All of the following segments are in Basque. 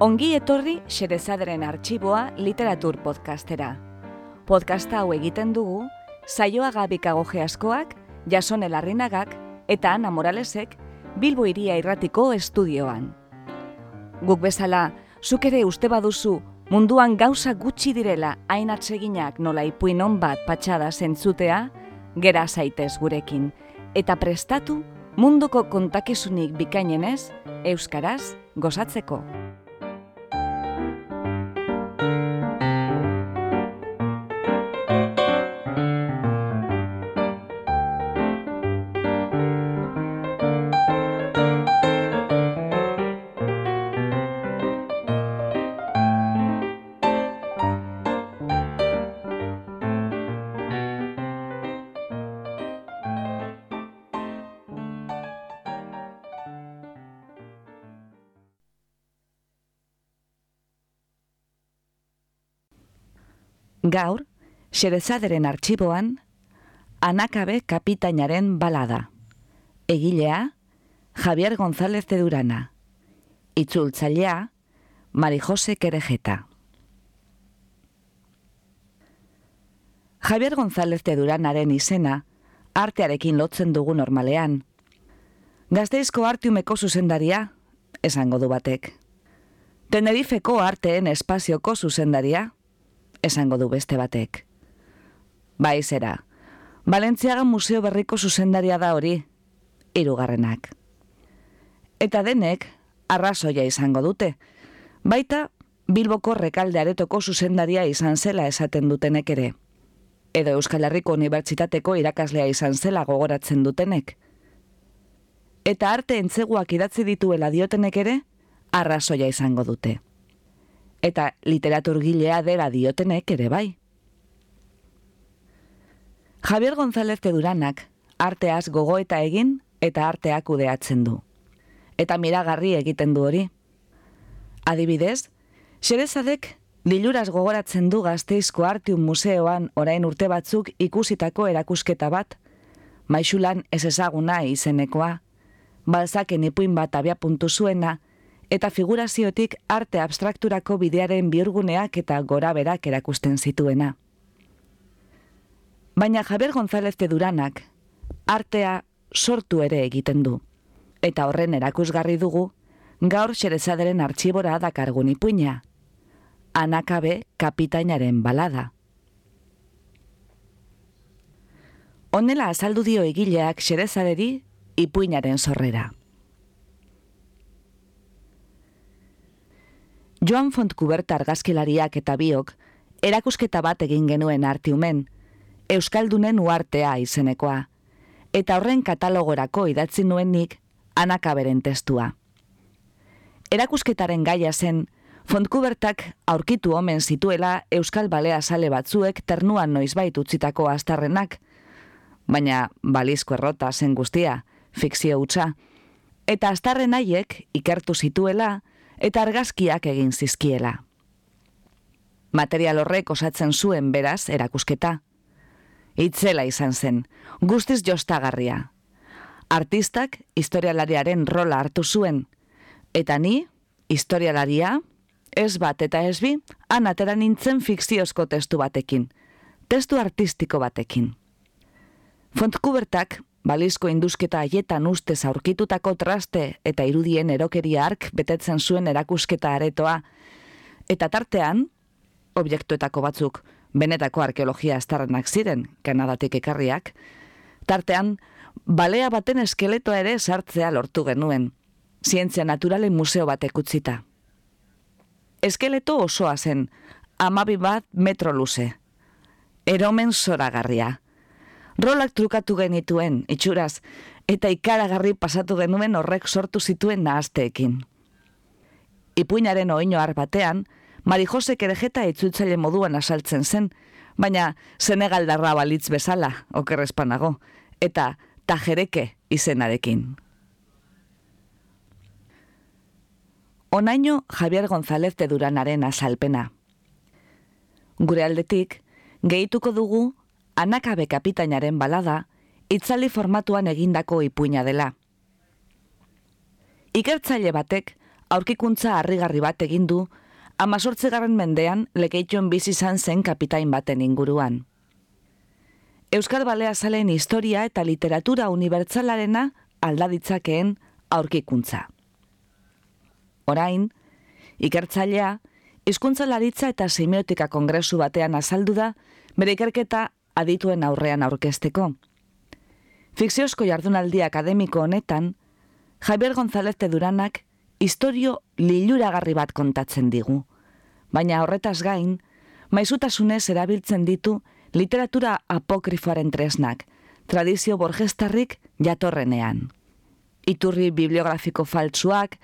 Ongi etorri Xerezaderen arxiboa literatur podcastera. Podcasta hau egiten dugu, saioa gabikago geaskoak, jason elarrinagak eta Ana Moralesek Bilbo iria irratiko estudioan. Guk bezala, zuk ere uste baduzu munduan gauza gutxi direla hain atseginak nola ipuin bat patxada zentzutea, gera zaitez gurekin, eta prestatu munduko kontakizunik bikainenez, Euskaraz gozatzeko. Gaur, Xerezaderen arxiboan, Anakabe kapitainaren balada. Egilea, Javier González de Durana. Itzultzailea, Marijose Kerejeta. Javier González de Duranaren izena, artearekin lotzen dugu normalean. Gazteizko artiumeko zuzendaria, esango du batek. Tenerifeko arteen espazioko zuzendaria, esango du beste batek. Bai zera, Balentziaga Museo Berriko zuzendaria da hori, hirugarrenak. Eta denek, arrazoia izango dute, baita Bilboko rekalde aretoko zuzendaria izan zela esaten dutenek ere. Edo Euskal Herriko Unibertsitateko irakaslea izan zela gogoratzen dutenek. Eta arte entzeguak idatzi dituela diotenek ere, arrazoia izango dute eta literaturgilea dela diotenek ere bai. Javier González de Duranak arteaz gogo eta egin eta arteak udeatzen du. Eta miragarri egiten du hori. Adibidez, xerezadek liluraz gogoratzen du gazteizko artiun museoan orain urte batzuk ikusitako erakusketa bat, maixulan ez ezaguna izenekoa, balzaken ipuin bat abia puntu zuena, eta figuraziotik arte abstrakturako bidearen biurguneak eta gora berak erakusten zituena. Baina Javier González de Duranak artea sortu ere egiten du. Eta horren erakusgarri dugu, gaur xerezaderen artxibora dakargun ipuina. Anakabe kapitainaren balada. Honela azaldu dio egileak xerezaderi ipuinaren sorrera. Joan Fontkuberta argazkilariak eta biok, erakusketa bat egin genuen artiumen, Euskaldunen uartea izenekoa, eta horren katalogorako idatzi nuenik anakaberen testua. Erakusketaren gaia zen, Fontkubertak aurkitu omen zituela Euskal Balea sale batzuek ternuan noizbait utzitako astarrenak, baina balizko errota zen guztia, fikzio hutsa, eta astarren haiek ikertu zituela, eta argazkiak egin zizkiela. Material horrek osatzen zuen beraz erakusketa. Itzela izan zen, guztiz jostagarria. Artistak historialariaren rola hartu zuen, eta ni, historialaria, ez bat eta ez bi, anatera nintzen fikziozko testu batekin, testu artistiko batekin. Fontkubertak Balizko induzketa haietan ustez aurkitutako traste eta irudien erokeria ark betetzen zuen erakusketa aretoa. Eta tartean, objektuetako batzuk benetako arkeologia estarrenak ziren, kanadatik ekarriak, tartean, balea baten eskeletoa ere sartzea lortu genuen, zientzia naturalen museo batek utzita. Eskeleto osoa zen, amabi bat metro luze. Eromen zoragarria rolak trukatu genituen, itxuraz, eta ikaragarri pasatu genuen horrek sortu zituen nahazteekin. Ipuinaren oino batean, Marijose kerejeta itzultzaile moduan asaltzen zen, baina Senegaldarra balitz bezala, okerrezpanago, eta tajereke izenarekin. Onaino Javier González de Duranaren asalpena. Gure aldetik, gehituko dugu anakabe kapitainaren balada, itzali formatuan egindako ipuina dela. Ikertzaile batek, aurkikuntza harrigarri bat egin du, amazortzegarren mendean lekeitxon bizi izan zen kapitain baten inguruan. Euskal Balea Zalen historia eta literatura unibertsalarena aldaditzakeen aurkikuntza. Orain, ikertzailea, hizkuntza eta semiotika kongresu batean azaldu da, bere ikerketa adituen aurrean aurkezteko. Fikziozko jardunaldi akademiko honetan, Javier González de Duranak historio liluragarri bat kontatzen digu. Baina horretaz gain, maizutasunez erabiltzen ditu literatura apokrifoaren tresnak, tradizio borgestarrik jatorrenean. Iturri bibliografiko faltsuak,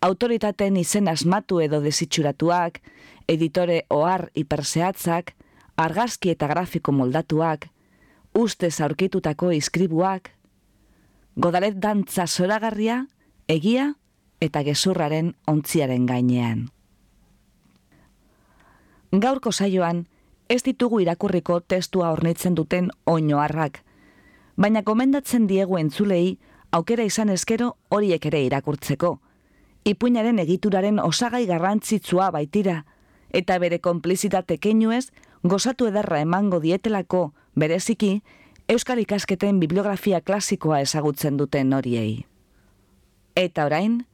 autoritateen izen asmatu edo desitxuratuak, editore ohar hiperseatzak, argazki eta grafiko moldatuak, ustez aurkitutako iskribuak, godalet dantza zoragarria, egia eta gezurraren ontziaren gainean. Gaurko saioan, ez ditugu irakurriko testua ornitzen duten oinoarrak, baina komendatzen diegu entzulei aukera izan eskero horiek ere irakurtzeko. Ipuinaren egituraren osagai garrantzitsua baitira, eta bere konplizitate keinuez, gozatu edarra emango dietelako, bereziki, Euskal ikasketen bibliografia klasikoa ezagutzen duten horiei. Eta orain,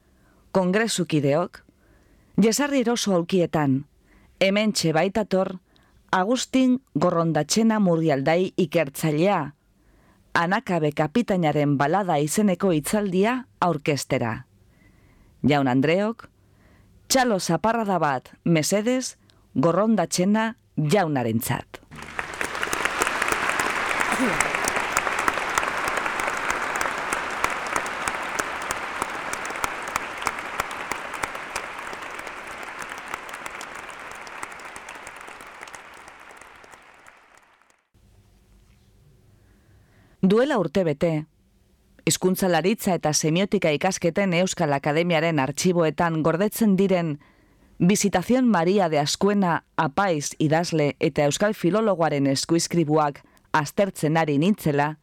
kongresukideok, jesarri eroso aukietan, hemen baitator, Agustin Gorrondatxena murrialdai ikertzailea, anakabe kapitainaren balada izeneko itzaldia aurkestera. Jaun Andreok, txalo zaparrada bat mesedez, gorrondatxena jaunaren txat. Duela urte bete, hizkuntzalaritza eta semiotika ikasketen Euskal Akademiaren artxiboetan gordetzen diren Visitación Maria de Askuena apaiz idazle eta euskal filologoaren eskuizkribuak aztertzen ari nintzela,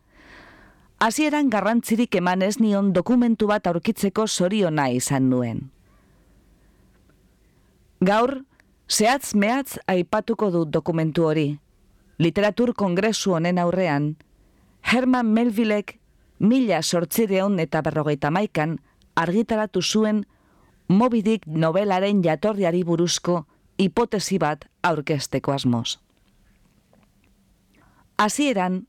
hasieran garrantzirik eman ez nion dokumentu bat aurkitzeko zoriona izan nuen. Gaur, zehatz mehatz aipatuko dut dokumentu hori. Literatur kongresu honen aurrean, Herman Melvillek mila sortzireon eta berrogeita maikan argitaratu zuen mobidik novelaren jatorriari buruzko hipotesi bat aurkesteko asmoz. Hasieran,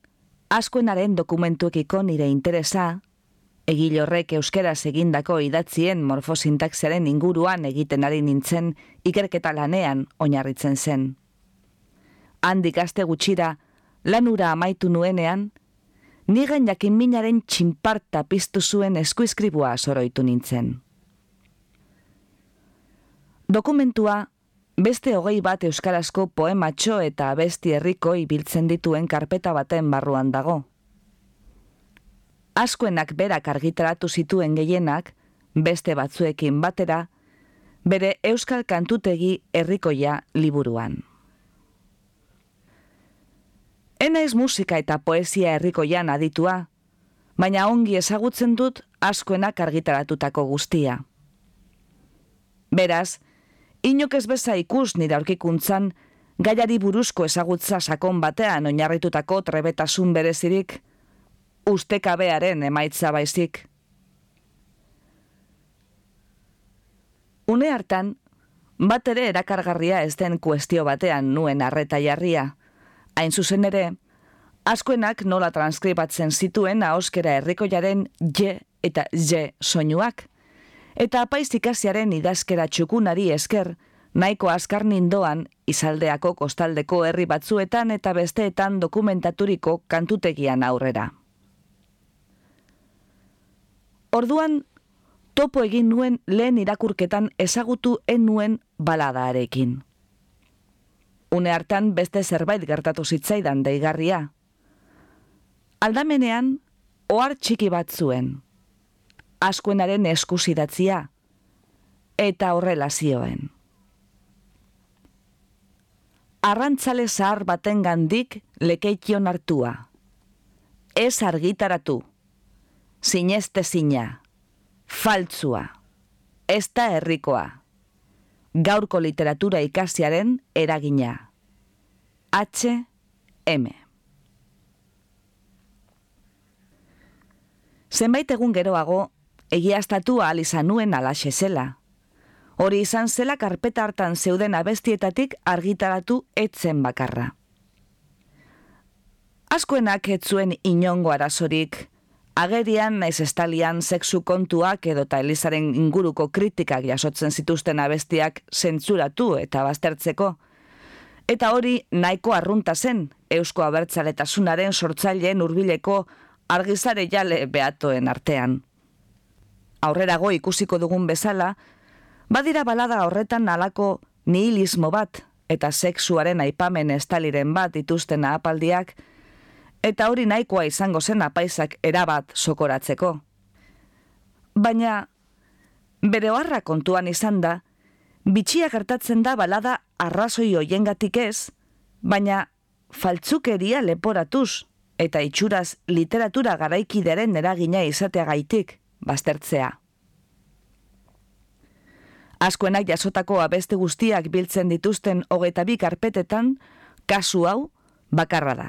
askoenaren dokumentuekiko nire interesa, egil horrek euskeraz egindako idatzien morfosintaxiaren inguruan egiten ari nintzen ikerketa lanean oinarritzen zen. Handik aste gutxira, lanura amaitu nuenean, nigen jakin minaren txinparta piztu zuen eskuizkribua soroitu nintzen. Dokumentua beste hogei bat euskarazko poematxo eta abesti herriko ibiltzen dituen karpeta baten barruan dago. Askoenak berak argitaratu zituen gehienak, beste batzuekin batera, bere euskal kantutegi herrikoia liburuan. Enaiz musika eta poesia herrikoian aditua, baina ongi ezagutzen dut askoenak argitaratutako guztia. Beraz, Inok ez beza ikus nire aurkikuntzan, gaiari buruzko ezagutza sakon batean oinarritutako trebetasun berezirik, ustekabearen emaitza baizik. Une hartan, bat ere erakargarria ez den kuestio batean nuen arreta jarria. Hain zuzen ere, askoenak nola transkribatzen zituen ahoskera herrikoiaren je eta je soinuak eta apaiz ikasiaren idazkera txukunari esker, nahiko askar nindoan izaldeako kostaldeko herri batzuetan eta besteetan dokumentaturiko kantutegian aurrera. Orduan, topo egin nuen lehen irakurketan ezagutu en nuen baladaarekin. Une hartan beste zerbait gertatu zitzaidan deigarria. Aldamenean, ohar txiki bat zuen askuenaren eskusidatzia eta horrela zioen. Arrantzale zahar baten gandik lekeikion hartua. Ez argitaratu. Zinezte zina. Faltzua. ez da herrikoa. Gaurko literatura ikasiaren eragina. H. M. Zenbait egun geroago, egiaztatu ahal izan nuen alaxe zela. Hori izan zela karpeta hartan zeuden abestietatik argitaratu etzen bakarra. Askoenak ez zuen inongo arazorik, agerian naiz estalian sexu kontuak edo ta Elizaren inguruko kritikak jasotzen zituzten abestiak zentzuratu eta baztertzeko. Eta hori nahiko arrunta zen, Eusko Abertzaletasunaren sortzaileen hurbileko argizare jale behatoen artean. Aurrerago ikusiko dugun bezala, badira balada horretan nalako nihilismo bat eta sexuaren aipamen estaliren bat dituzten apaldiak, eta hori nahikoa izango zen apaisak erabat sokoratzeko. Baina, bere harra kontuan izan da, bitxia gertatzen da balada arrazoi hoiengatik ez, baina faltzukeria leporatuz eta itxuraz literatura garaikideren eragina izateagaitik baztertzea. Askoenak jasotako abeste guztiak biltzen dituzten hogeita bi karpetetan, kasu hau bakarra da.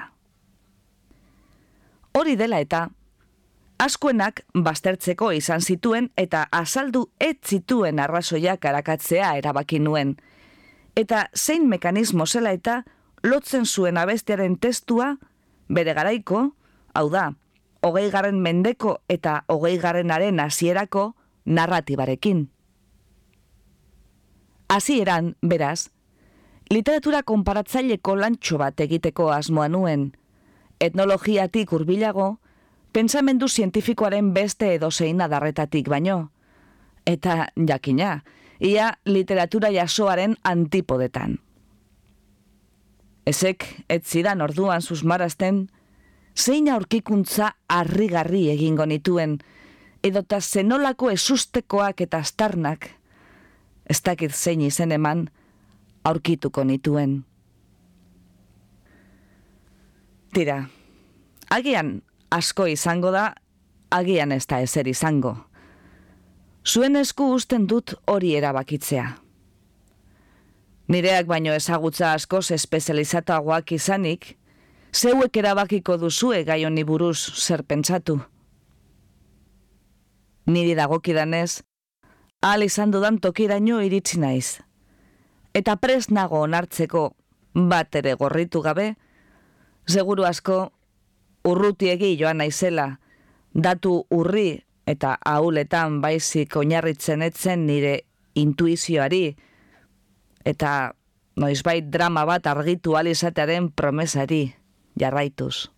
Hori dela eta, askoenak baztertzeko izan zituen eta azaldu ez zituen arrazoiak arakatzea erabaki nuen. Eta zein mekanismo zela eta lotzen zuen abestearen testua bere garaiko, hau da, hogei garren mendeko eta hogei garrenaren hasierako narratibarekin. Hasieran, beraz, literatura konparatzaileko lantxo bat egiteko asmoa nuen, etnologiatik hurbilago, pentsamendu zientifikoaren beste edo zein adarretatik baino, eta jakina, ia literatura jasoaren antipodetan. Ezek, ez zidan orduan susmarazten, zein aurkikuntza harrigarri egingo nituen, edota zenolako esustekoak eta astarnak, ez dakit zein izen eman, aurkituko nituen. Tira, agian asko izango da, agian ez da ezer izango. Zuen esku usten dut hori erabakitzea. Nireak baino ezagutza askoz espezializatuagoak izanik, zeuek erabakiko duzue gai honi buruz zer pentsatu. Niri dagokidanez, ahal izan dudan tokiraino iritsi naiz. Eta pres nago onartzeko bat ere gorritu gabe, seguru asko urrutiegi joan naizela, datu urri eta auletan baizik oinarritzen etzen nire intuizioari, eta noizbait drama bat argitu alizatearen promesari jarraituz.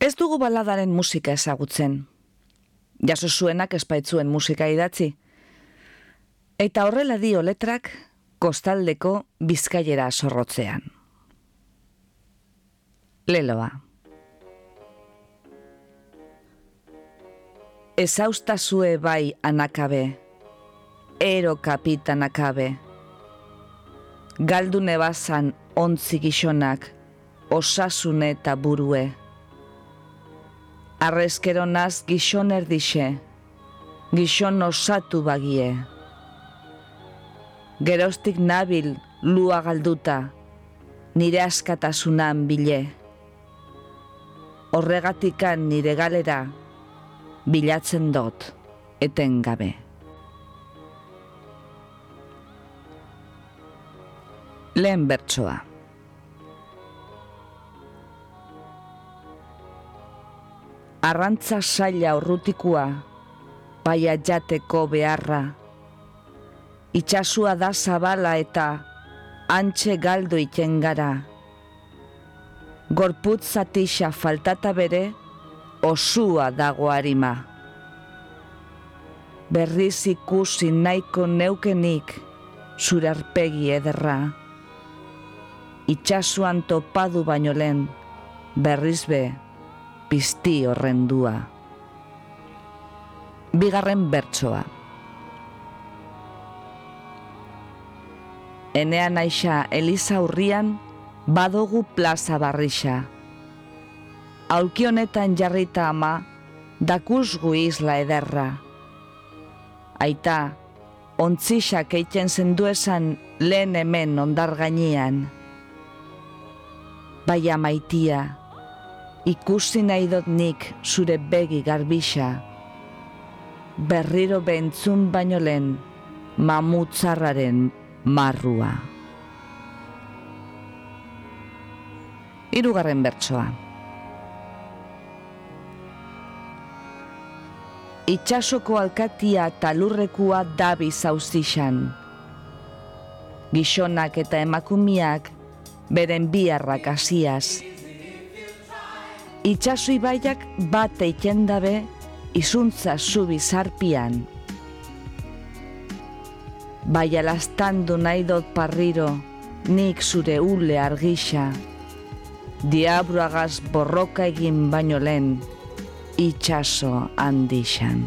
Ez dugu baladaren musika ezagutzen. Jaso zuenak espaitzuen musika idatzi. Eta horrela dio letrak kostaldeko bizkaiera sorrotzean. Leloa. Ezaustazue bai anakabe, ero kapitan akabe. Galdu nebazan ontzi gizonak, osasune eta burue. Arrezkero naz gizon erdixe, gizon osatu bagie. Gerostik nabil lua galduta, nire askatasunan bile horregatikan nire galera bilatzen dot eten gabe. Lehen bertsoa. Arrantza saila urrutikua, paia jateko beharra, itxasua da zabala eta antxe galdu iten gara, gorputz zatixa faltata bere, osua dago harima. Berriz ikusi nahiko neukenik, zure arpegi ederra. Itxasuan topadu baino lehen, berriz be, pizti horrendua. Bigarren bertsoa. enean aixa Eliza urrian, badogu plaza barrixa. Aulki honetan jarrita ama, dakusgu isla ederra. Aita, ontzixak eiten zendu esan lehen hemen ondar gainean. Baia maitia, ikusi nahi dut nik zure begi garbisa. Berriro bentzun baino lehen, mamutzarraren marrua. Hirugarren bertsoa. Itxasoko alkatia talurrekua dabi zauzixan. Gizonak eta emakumiak beren biharrak hasiaz. Itxaso ibaiak bat eiken dabe izuntza zubi zarpian. Bai alastandu nahi dot parriro, nik zure ule argisa. Diabruagaz borroka egin baino lehen, itxaso handixan.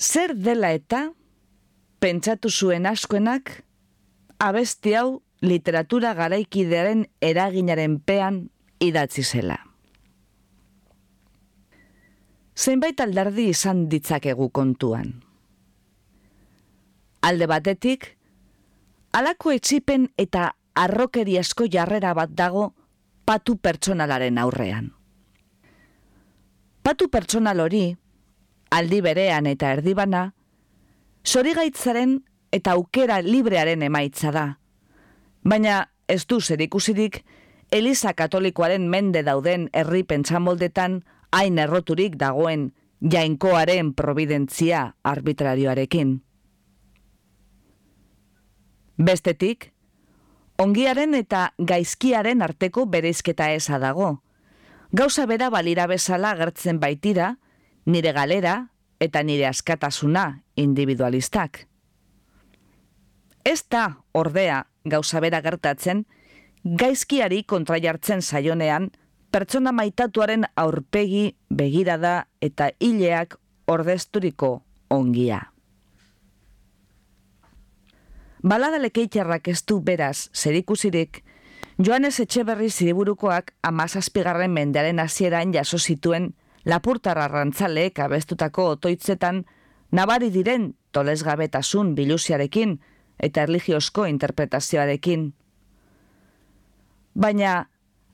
Zer dela eta, pentsatu zuen askoenak, abesti hau literatura garaikidearen eraginaren pean idatzi zela. Zeinbait aldardi izan ditzakegu kontuan. Alde batetik, alako etxipen eta arrokeri asko jarrera bat dago patu pertsonalaren aurrean. Patu pertsonal hori, aldi berean eta erdibana, zorigaitzaren eta aukera librearen emaitza da. Baina ez du zer ikusirik, Eliza Katolikoaren mende dauden herri pentsamoldetan hain erroturik dagoen jainkoaren providentzia arbitrarioarekin. Bestetik, ongiaren eta gaizkiaren arteko bereizketa eza dago. Gauza bera balira bezala agertzen baitira, nire galera eta nire askatasuna individualistak. Ez da, ordea, gauza bera gertatzen, gaizkiari kontra jartzen saionean, pertsona maitatuaren aurpegi begirada eta hileak ordezturiko ongia. Balada lekeitxarrak ez du beraz, zerikusirik, Joanes Etxeberri ziriburukoak amazazpigarren mendearen hasieran jaso zituen lapurtarra rantzaleek abestutako otoitzetan nabari diren tolesgabetasun bilusiarekin eta erligiozko interpretazioarekin. Baina,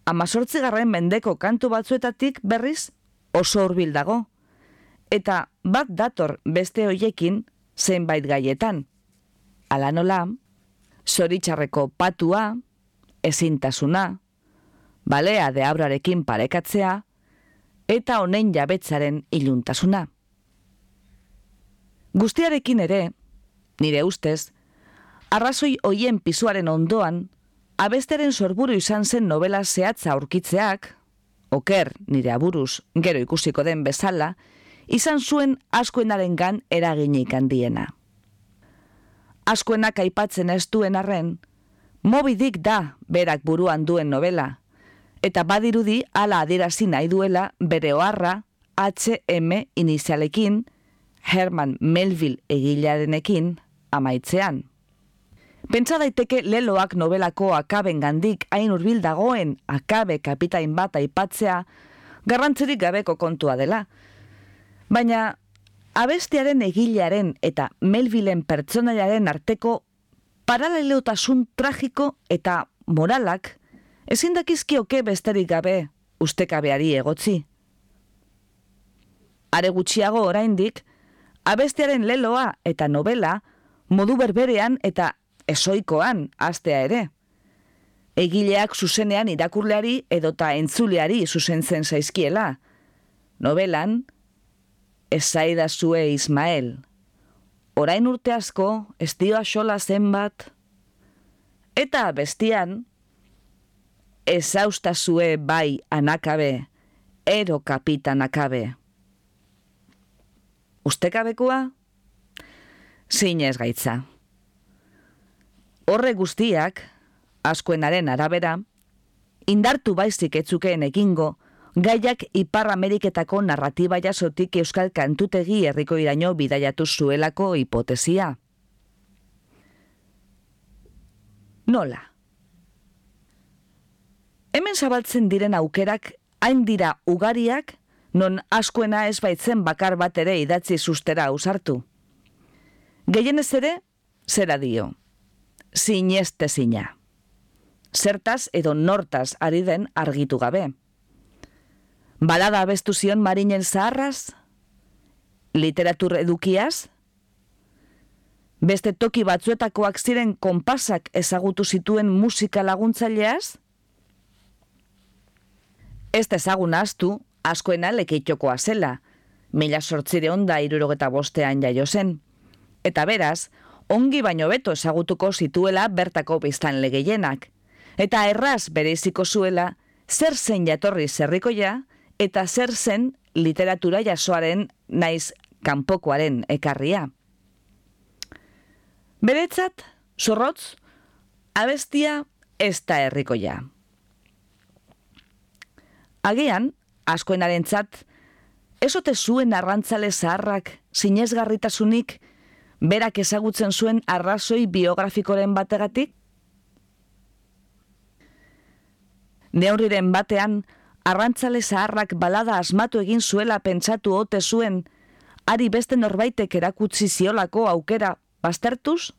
amazortzigarren mendeko kantu batzuetatik berriz oso hurbil dago, eta bat dator beste hoiekin zenbait gaietan. Ala nola, zoritxarreko patua, ezintasuna, balea de abrarekin parekatzea, eta honen jabetzaren iluntasuna. Guztiarekin ere, nire ustez, arrazoi hoien pisuaren ondoan, abesteren sorburu izan zen novela zehatza aurkitzeak, oker nire aburuz gero ikusiko den bezala, izan zuen askoenaren gan eraginik handiena. Askoenak aipatzen ez duen arren, mobidik da berak buruan duen novela, eta badirudi ala adirazi nahi duela bere oharra HM inizialekin, Herman Melville egilearenekin amaitzean. Pentsa daiteke leloak novelako akaben gandik hain urbil dagoen akabe kapitain bat aipatzea garrantzerik gabeko kontua dela. Baina abestiaren egilearen eta Melvillen pertsonaiaren arteko paralelotasun tragiko eta moralak ezin dakizkioke besterik gabe ustekabeari egotzi. Are gutxiago oraindik, abestiaren leloa eta novela modu berberean eta esoikoan astea ere. Egileak zuzenean irakurleari edota entzuleari zuzentzen zaizkiela. Novelan, ezaida zue Ismael. Orain urte asko, ez dio asola zenbat. Eta bestian, ezausta zue bai anakabe, ero kapitan akabe. Ustekabekua? Zinez gaitza. Horre guztiak, askoenaren arabera, indartu baizik etzukeen egingo, gaiak Ipar Ameriketako narratiba jasotik euskal kantutegi herriko iraino bidaiatu zuelako hipotesia. Nola? Hemen zabaltzen diren aukerak hain dira ugariak, non askoena ez baitzen bakar bat ere idatzi sustera ausartu. Gehienez ere, zera dio. Zineste zina. Zertaz edo nortaz ari den argitu gabe. Balada abestu zion marinen zaharraz? Literatur edukiaz? Beste toki batzuetakoak ziren konpasak ezagutu zituen musika laguntzaileaz? Ez ezagun astu, askoena lekeitxokoa zela, mila sortzire onda irurogeta bostean jaio zen. Eta beraz, ongi baino beto ezagutuko zituela bertako biztan legeienak. Eta erraz bereiziko zuela, zer zen jatorri zerrikoia, eta zer zen literatura jasoaren naiz kanpokoaren ekarria. Beretzat, zorrotz, abestia ez da herrikoia. Agian, askoenaren txat, esote zuen arrantzale zaharrak zinezgarritasunik berak ezagutzen zuen arrazoi biografikoren bategatik? Neurriren batean, arrantzale zaharrak balada asmatu egin zuela pentsatu ote zuen, ari beste norbaitek erakutsi ziolako aukera baztertuz?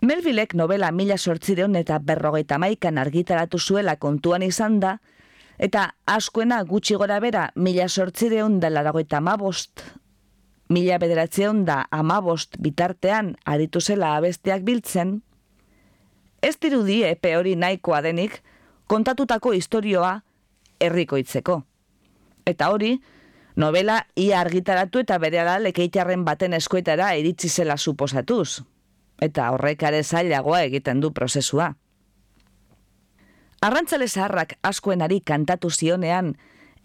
Melvilek novela mila sortzireon eta berrogeita maikan argitaratu zuela kontuan izan da, eta askoena gutxi gora bera mila sortzireon da laragoita amabost, mila bederatzeon da amabost bitartean aritu zela abesteak biltzen, ez dirudi epe hori nahikoa denik kontatutako istorioa herrikoitzeko. Eta hori, novela ia argitaratu eta bere ala lekeitarren baten eskuetara iritsi zela suposatuz. Eta horrekare zailagoa egiten du prozesua. Arrantzale zaharrak askoenari kantatu zionean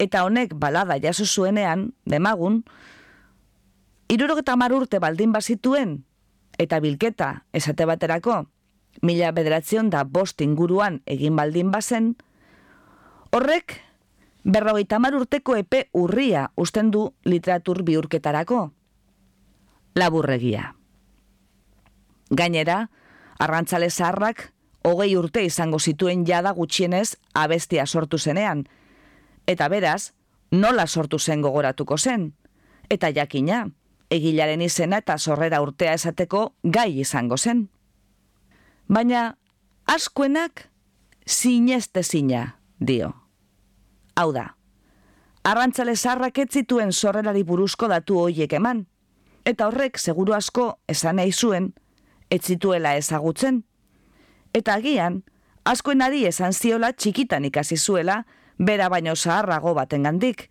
eta honek balada jaso zuenean, demagun, irurogeta urte baldin bazituen eta bilketa esate baterako, mila bederatzion da bost inguruan egin baldin bazen, horrek berrogeita urteko epe urria usten du literatur biurketarako. Laburregia. Gainera, arrantzale zaharrak hogei urte izango zituen jada gutxienez abestia sortu zenean, eta beraz, nola sortu zen gogoratuko zen, eta jakina, egilaren izena eta sorrera urtea esateko gai izango zen baina askoenak zinezte zina, dio. Hau da, arrantzale zarrak etzituen sorrerari buruzko datu hoiek eman, eta horrek seguru asko esan nahi zuen, etzituela ezagutzen. Eta agian, askoenari esan ziola txikitan ikasi zuela, bera baino zaharrago baten gandik.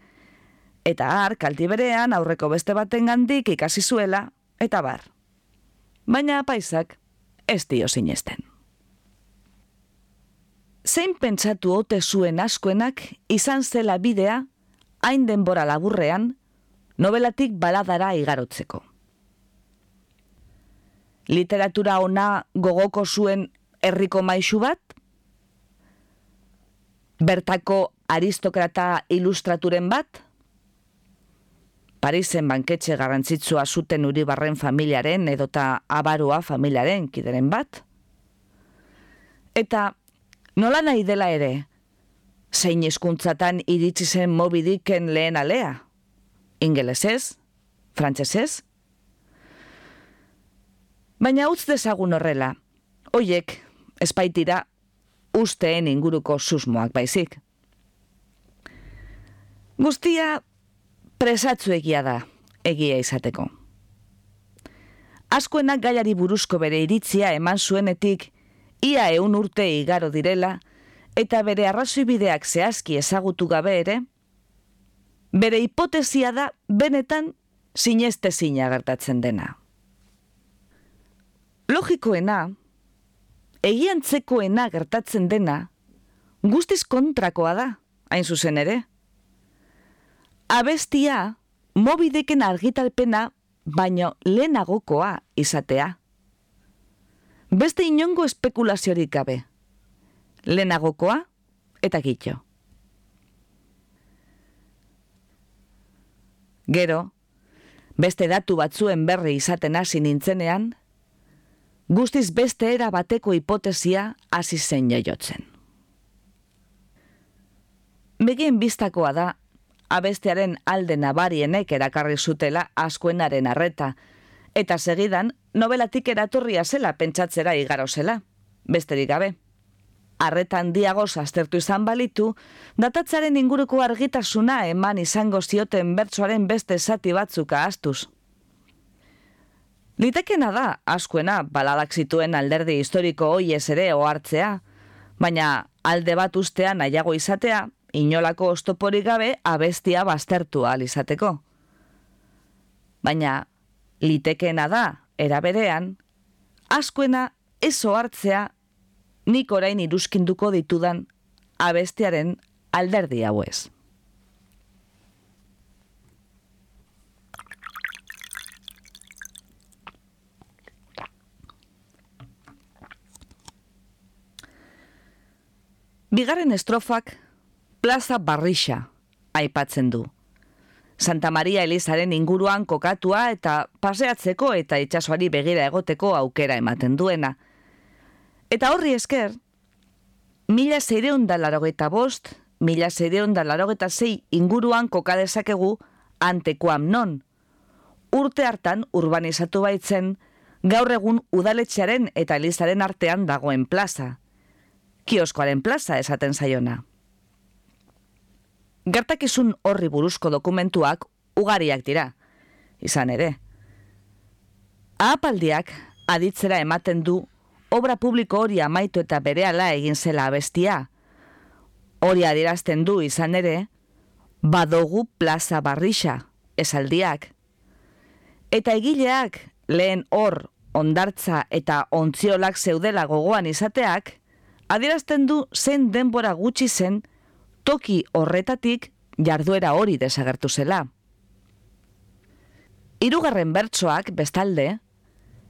Eta har, kalti berean, aurreko beste baten gandik ikasi zuela, eta bar. Baina paisak, ez dio sinesten. Zein pentsatu ote zuen askoenak izan zela bidea, hain denbora laburrean, novelatik baladara igarotzeko. Literatura ona gogoko zuen herriko maisu bat? Bertako aristokrata ilustraturen bat? Parisen banketxe garrantzitsua zuten Uribarren familiaren edota Abaroa familiaren kideren bat. Eta nola nahi dela ere, zein hizkuntzatan iritsi zen mobidiken lehen alea? Ingelesez? Frantsesez? Baina utz dezagun horrela, hoiek espaitira usteen inguruko susmoak baizik. Guztia presatzu egia da, egia izateko. Askoenak gaiari buruzko bere iritzia eman zuenetik, ia eun urte igaro direla, eta bere arrazoibideak zehazki ezagutu gabe ere, bere hipotesia da benetan sineste zina gertatzen dena. Logikoena, egiantzekoena gertatzen dena, guztiz kontrakoa da, hain zuzen ere abestia mobideken argitalpena baino lehenagokoa izatea. Beste inongo espekulaziorik gabe. Lehenagokoa eta gitxo. Gero, beste datu batzuen berri izaten hasi nintzenean, guztiz beste era bateko hipotesia hasi zen jaiotzen. Begien biztakoa da, abestearen alde nabarienek erakarri zutela askoenaren arreta, eta segidan novelatik eratorria zela pentsatzera igaro zela, besterik gabe. Arretan diagoz aztertu izan balitu, datatzaren inguruko argitasuna eman izango zioten bertsoaren beste zati batzuka astuz. Litekena da, askuena, baladak zituen alderdi historiko hoiez ere ohartzea, baina alde bat ustean nahiago izatea, inolako ostoporik gabe abestia baztertu izateko. Baina, litekena da, eraberean, askuena ez ohartzea nik orain iruskinduko ditudan abestiaren alderdi hauez. Bigarren estrofak Plaza Barrixa aipatzen du. Santa Maria Elizaren inguruan kokatua eta paseatzeko eta itsasoari begira egoteko aukera ematen duena. Eta horri esker, mila zeireun da larogeta bost, mila zeireun da larogeta zei inguruan kokadezakegu antekoam non. Urte hartan urbanizatu baitzen, gaur egun udaletxearen eta Elizaren artean dagoen plaza. Kioskoaren plaza esaten zaiona. Gertakizun horri buruzko dokumentuak ugariak dira, izan ere. Ahapaldiak aditzera ematen du obra publiko hori amaitu eta berehala egin zela abestia. Hori adierazten du izan ere, badogu plaza barrixa, esaldiak. Eta egileak lehen hor ondartza eta ontziolak zeudela gogoan izateak, adierazten du zen denbora gutxi zen toki horretatik jarduera hori desagertu zela. Hirugarren bertsoak bestalde,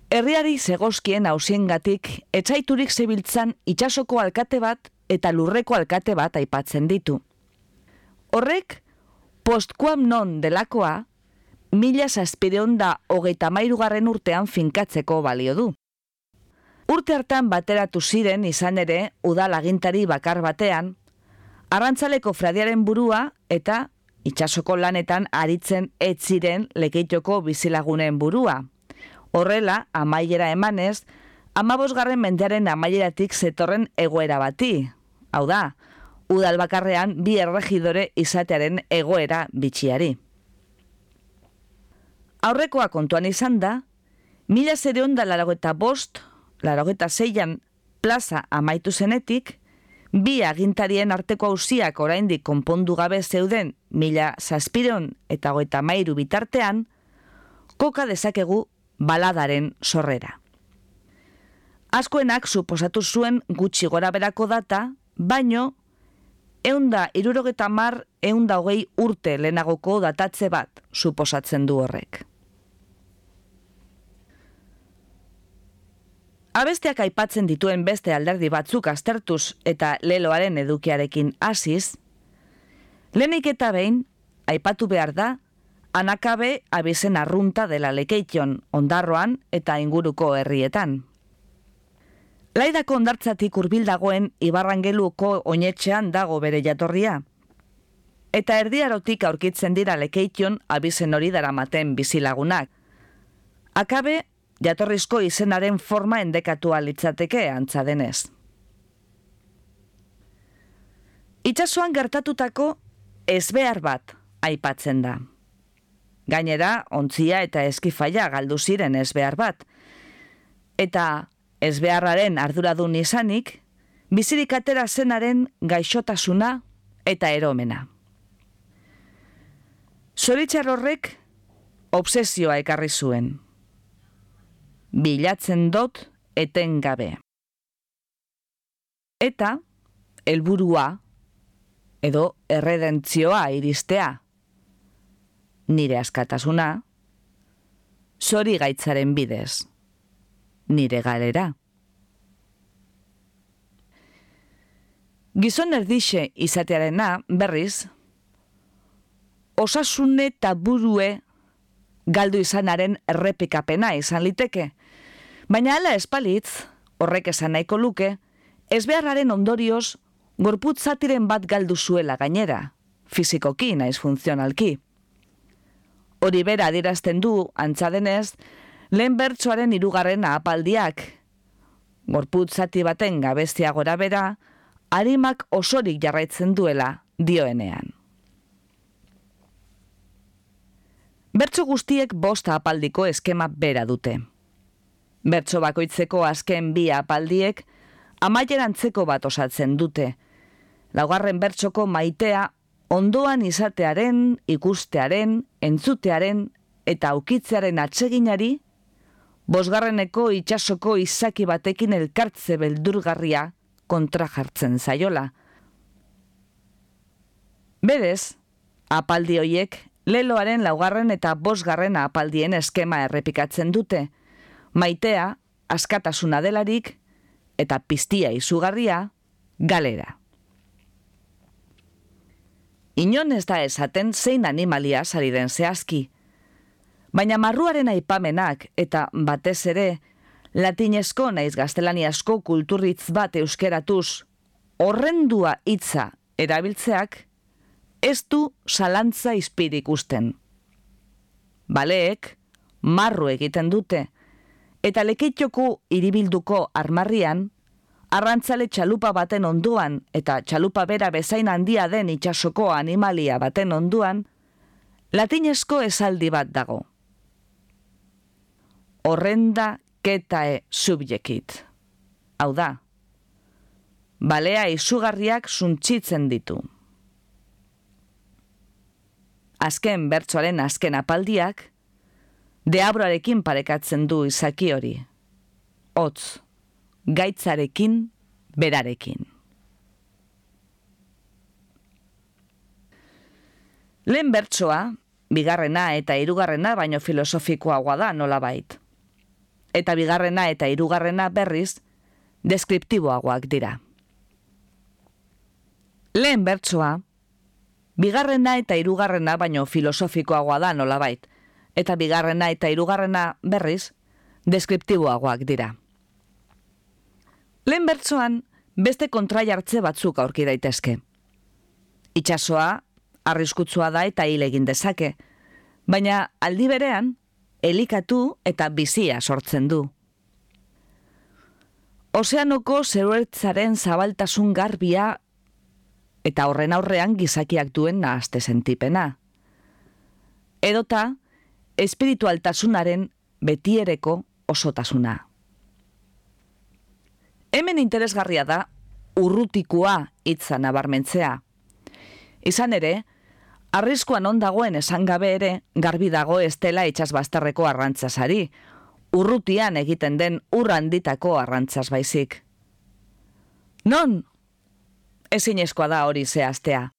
herriari zegozkien hausiengatik etzaiturik zebiltzan itsasoko alkate bat eta lurreko alkate bat aipatzen ditu. Horrek, postkuam non delakoa, mila zazpideon da hogeita mairugarren urtean finkatzeko balio du. Urte hartan bateratu ziren izan ere udal agintari bakar batean, Arrantzaleko fradiaren burua eta itxasoko lanetan aritzen ez ziren lekeitoko bizilagunen burua. Horrela, amaiera emanez, amabosgarren mendearen amaieratik zetorren egoera bati. Hau da, udal bakarrean bi erregidore izatearen egoera bitxiari. Aurrekoa kontuan izan da, mila zere onda laragota bost, laragota zeian plaza amaitu zenetik, Bi agintarien arteko hausiak oraindik konpondu gabe zeuden mila zazpiron eta goeta mairu bitartean, koka dezakegu baladaren sorrera. Askoenak suposatu zuen gutxi gora berako data, baino, eunda irurogeta mar, eunda hogei urte lehenagoko datatze bat suposatzen du horrek. Abesteak aipatzen dituen beste alderdi batzuk aztertuz eta leloaren edukiarekin hasiz, lehenik eta behin, aipatu behar da, anakabe abizen arrunta dela lekeition ondarroan eta inguruko herrietan. Laidako ondartzatik urbildagoen ibarrangeluko oinetxean dago bere jatorria. Eta erdiarotik aurkitzen dira lekeition abizen hori daramaten bizilagunak. Akabe jatorrizko izenaren forma endekatu litzateke antza denez. Itxasuan gertatutako ezbehar bat aipatzen da. Gainera, ontzia eta eskifaia galdu ziren ezbehar bat. Eta ezbeharraren arduradun izanik, bizirik atera zenaren gaixotasuna eta eromena. Zoritxar horrek obsesioa ekarri zuen bilatzen dot etengabe. Eta, helburua edo erredentzioa iristea. Nire askatasuna, zori gaitzaren bidez, nire galera. Gizon erdixe izatearena berriz, osasune eta burue galdu izanaren errepikapena izan liteke. Baina ala espalitz, horrek esan nahiko luke, ez beharraren ondorioz, gorputzatiren bat galdu zuela gainera, fizikoki naiz funtzionalki. Hori bera adirazten du, antzadenez, lehen bertsoaren irugarren apaldiak. Gorputzati baten gabestia gora bera, harimak osorik jarraitzen duela dioenean. Bertso guztiek bosta apaldiko eskema bera dute. Bertso bakoitzeko azken bi apaldiek amaierantzeko bat osatzen dute. Laugarren bertsoko maitea ondoan izatearen, ikustearen, entzutearen eta aukitzearen atseginari, bosgarreneko itxasoko izaki batekin elkartze beldurgarria kontra jartzen zaiola. Berez, apaldi hoiek leloaren laugarren eta bosgarren apaldien eskema errepikatzen dute. Maitea, askatasuna delarik, eta piztia izugarria, galera. Inon ez da esaten zein animalia sari den zehazki. Baina marruaren aipamenak eta batez ere, latinezko naiz gaztelaniasko kulturritz bat euskeratuz, horrendua hitza erabiltzeak, ez du salantza izpirik usten. Baleek, marru egiten dute, eta lekeitxoku iribilduko armarrian, arrantzale txalupa baten onduan eta txalupa bera bezain handia den itxasoko animalia baten onduan, latinezko esaldi bat dago. Horrenda ketae subjekit. Hau da, balea izugarriak suntxitzen ditu azken bertsoaren azken apaldiak, deabroarekin parekatzen du izaki hori. Otz, gaitzarekin, berarekin. Lehen bertsoa, bigarrena eta hirugarrena baino filosofikoa da nola bait. Eta bigarrena eta hirugarrena berriz, deskriptiboagoak dira. Lehen bertsoa, Bigarrena eta hirugarrena baino filosofikoagoa da nolabait, eta bigarrena eta hirugarrena berriz deskriptiboagoak dira. Lehen bertsoan beste kontra jartze batzuk aurki daitezke. Itxasoa, arriskutsua da eta hil egin dezake, baina aldi berean, elikatu eta bizia sortzen du. Ozeanoko zeruertzaren zabaltasun garbia eta horren aurrean gizakiak duen nahazte sentipena. Edota, espiritualtasunaren betiereko osotasuna. Hemen interesgarria da urrutikua hitza nabarmentzea. Izan ere, arriskuan ondagoen esan gabe ere, garbi dago estela itxasbazterreko arrantzasari, urrutian egiten den urranditako arrantzaz baizik. Non ezinezkoa da hori zehaztea.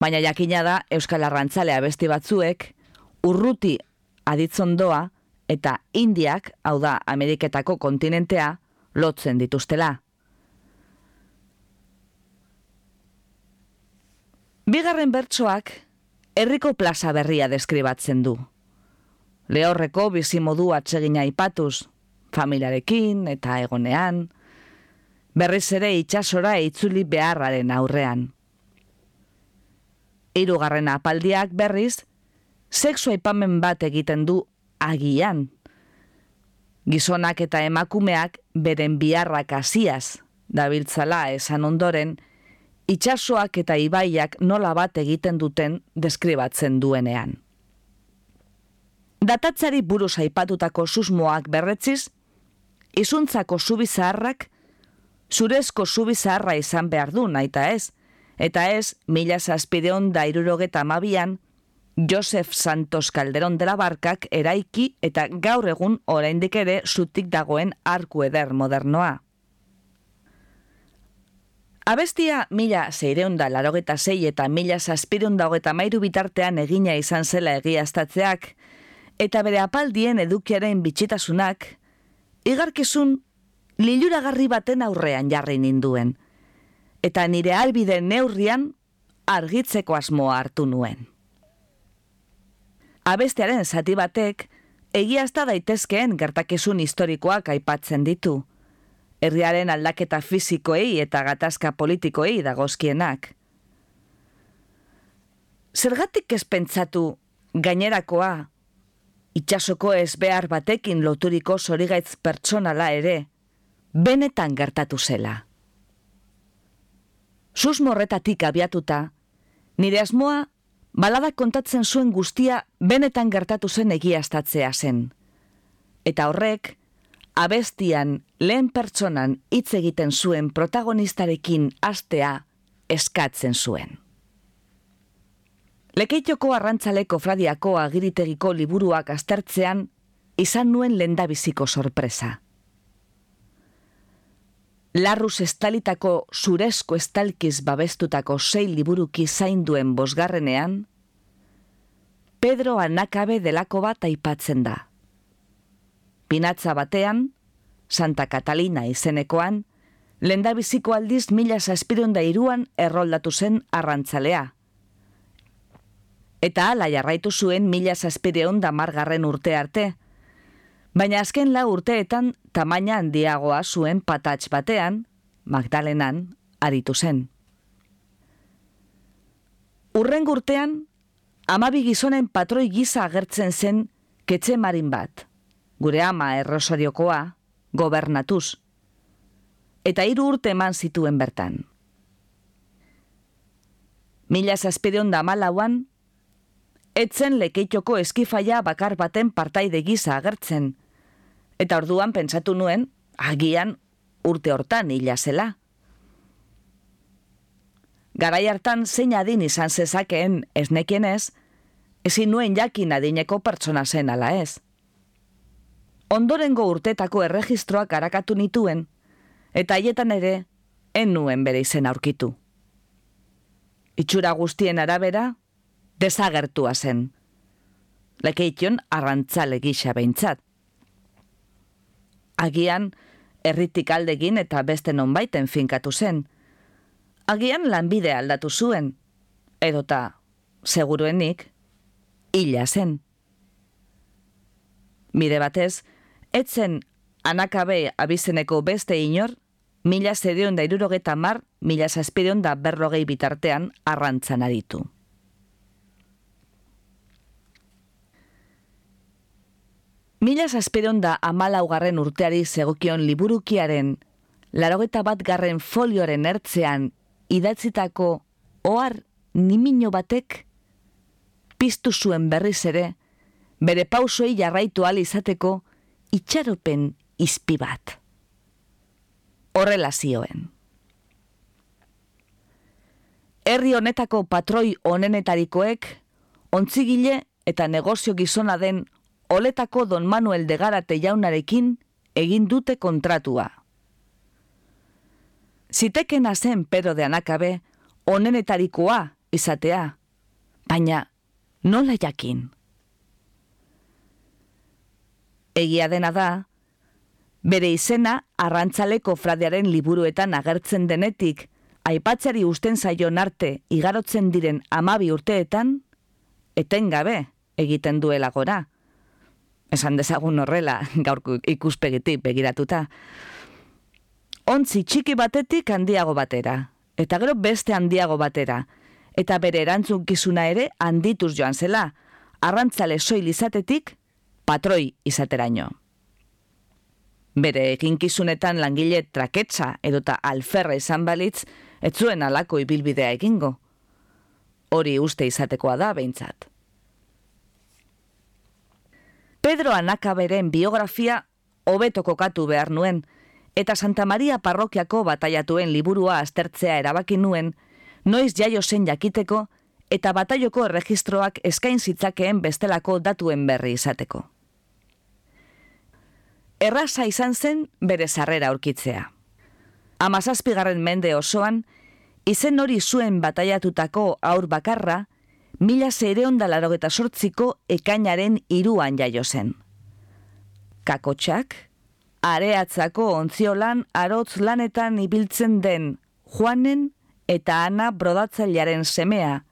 Baina jakina da Euskal Arrantzalea besti batzuek, urruti aditzondoa eta Indiak, hau da Ameriketako kontinentea, lotzen dituztela. Bigarren bertsoak, herriko plaza berria deskribatzen du. Lehorreko bizimodu atsegina ipatuz, familiarekin eta egonean, berriz ere itxasora itzuli beharraren aurrean. Hirugarren apaldiak berriz, sexu aipamen bat egiten du agian. Gizonak eta emakumeak beren biharrak hasiaz dabiltzala esan ondoren, itxasoak eta ibaiak nola bat egiten duten deskribatzen duenean. Datatzari buruz aipatutako susmoak berretziz, izuntzako zaharrak, zurezko zubi zaharra izan behar du naita ez, eta ez, mila zazpideon da irurogeta amabian, Josef Santos Calderon dela barkak eraiki eta gaur egun oraindik ere zutik dagoen arku eder modernoa. Abestia mila zeireun da larogeta zei eta mila zazpireun da mairu bitartean egina izan zela egiaztatzeak, eta bere apaldien edukiaren bitxitasunak, igarkizun liluragarri baten aurrean jarri ninduen. eta nire albide neurrian argitzeko asmoa hartu nuen. Abestearen zati batek, egiazta daitezkeen gertakizun historikoak aipatzen ditu, herriaren aldaketa fizikoei eta gatazka politikoei dagozkienak. Zergatik ez pentsatu gainerakoa, itxasoko ez behar batekin loturiko zorigaitz pertsonala ere, benetan gertatu zela. Susmorretatik abiatuta, nire asmoa balada kontatzen zuen guztia benetan gertatu zen egiaztatzea zen. Eta horrek, abestian lehen pertsonan hitz egiten zuen protagonistarekin astea eskatzen zuen. Lekeitoko arrantzaleko fradiako agiritegiko liburuak aztertzean izan nuen lendabiziko sorpresa. Larruz estalitako zurezko estalkiz babestutako sei liburuki zainduen bosgarrenean, Pedro Anakabe delako bat aipatzen da. Pinatza batean, Santa Catalina izenekoan, lendabiziko aldiz mila saspironda iruan erroldatu zen arrantzalea. Eta ala jarraitu zuen mila saspireon da margarren urte arte. Baina azken la urteetan tamaina handiagoa zuen patatx batean, Magdalenan, aritu zen. Urren urtean, amabi gizonen patroi giza agertzen zen ketxe marin bat gure ama errosariokoa, gobernatuz. Eta hiru urte eman zituen bertan. Mila zazpideon da malauan, etzen lekeitoko eskifaia bakar baten partaide giza agertzen, eta orduan pentsatu nuen, agian urte hortan hila zela. Garai hartan zein adin izan zezakeen ez nekienez, ezin nuen jakin adineko pertsona zen ala ez ondorengo urtetako erregistroak arakatu nituen, eta haietan ere, en nuen bere izen aurkitu. Itxura guztien arabera, desagertua zen. Lekeition arrantzale gisa behintzat. Agian, erritik aldegin eta beste nonbaiten finkatu zen. Agian lanbide aldatu zuen, edota, seguruenik, hila zen. Mire batez, etzen anakabe abizeneko beste inor, mila zedeon da irurogeta mar, mila zazpideon da berrogei bitartean arrantzan aritu. Mila zazpideon da amalaugarren urteari zegokion liburukiaren, larogeta bat garren folioaren ertzean idatzitako ohar nimino batek piztu zuen berriz ere, bere pausoi jarraitu izateko, itxaropen izpi bat. Horrela zioen. Herri honetako patroi onenetarikoek, ontzigile eta negozio gizona den oletako Don Manuel de Garate jaunarekin egin dute kontratua. Zitekena zen Pedro de Anakabe onenetarikoa izatea, baina nola jakin? egia dena da, bere izena arrantzaleko fradearen liburuetan agertzen denetik, aipatzeari usten zaion arte igarotzen diren amabi urteetan, etengabe egiten duela gora. Esan dezagun horrela, gaurko ikuspegitik begiratuta. Ontzi txiki batetik handiago batera, eta gero beste handiago batera, eta bere erantzunkizuna ere handituz joan zela, arrantzale soil izatetik patroi izateraino. Bere eginkizunetan langile traketsa edota alferra izan balitz, ez zuen alako ibilbidea egingo. Hori uste izatekoa da behintzat. Pedro Anakaberen biografia hobeto kokatu behar nuen, eta Santa Maria parrokiako bataiatuen liburua aztertzea erabaki nuen, noiz jaio zen jakiteko, eta bataioko erregistroak eskain zitzakeen bestelako datuen berri izateko erraza izan zen bere sarrera aurkitzea. Amazazpigarren mende osoan, izen hori zuen bataiatutako aur bakarra, mila zeireon dalarogeta sortziko ekainaren iruan jaio zen. Kakotxak, areatzako ontziolan arotz lanetan ibiltzen den Juanen eta Ana brodatzailearen semea,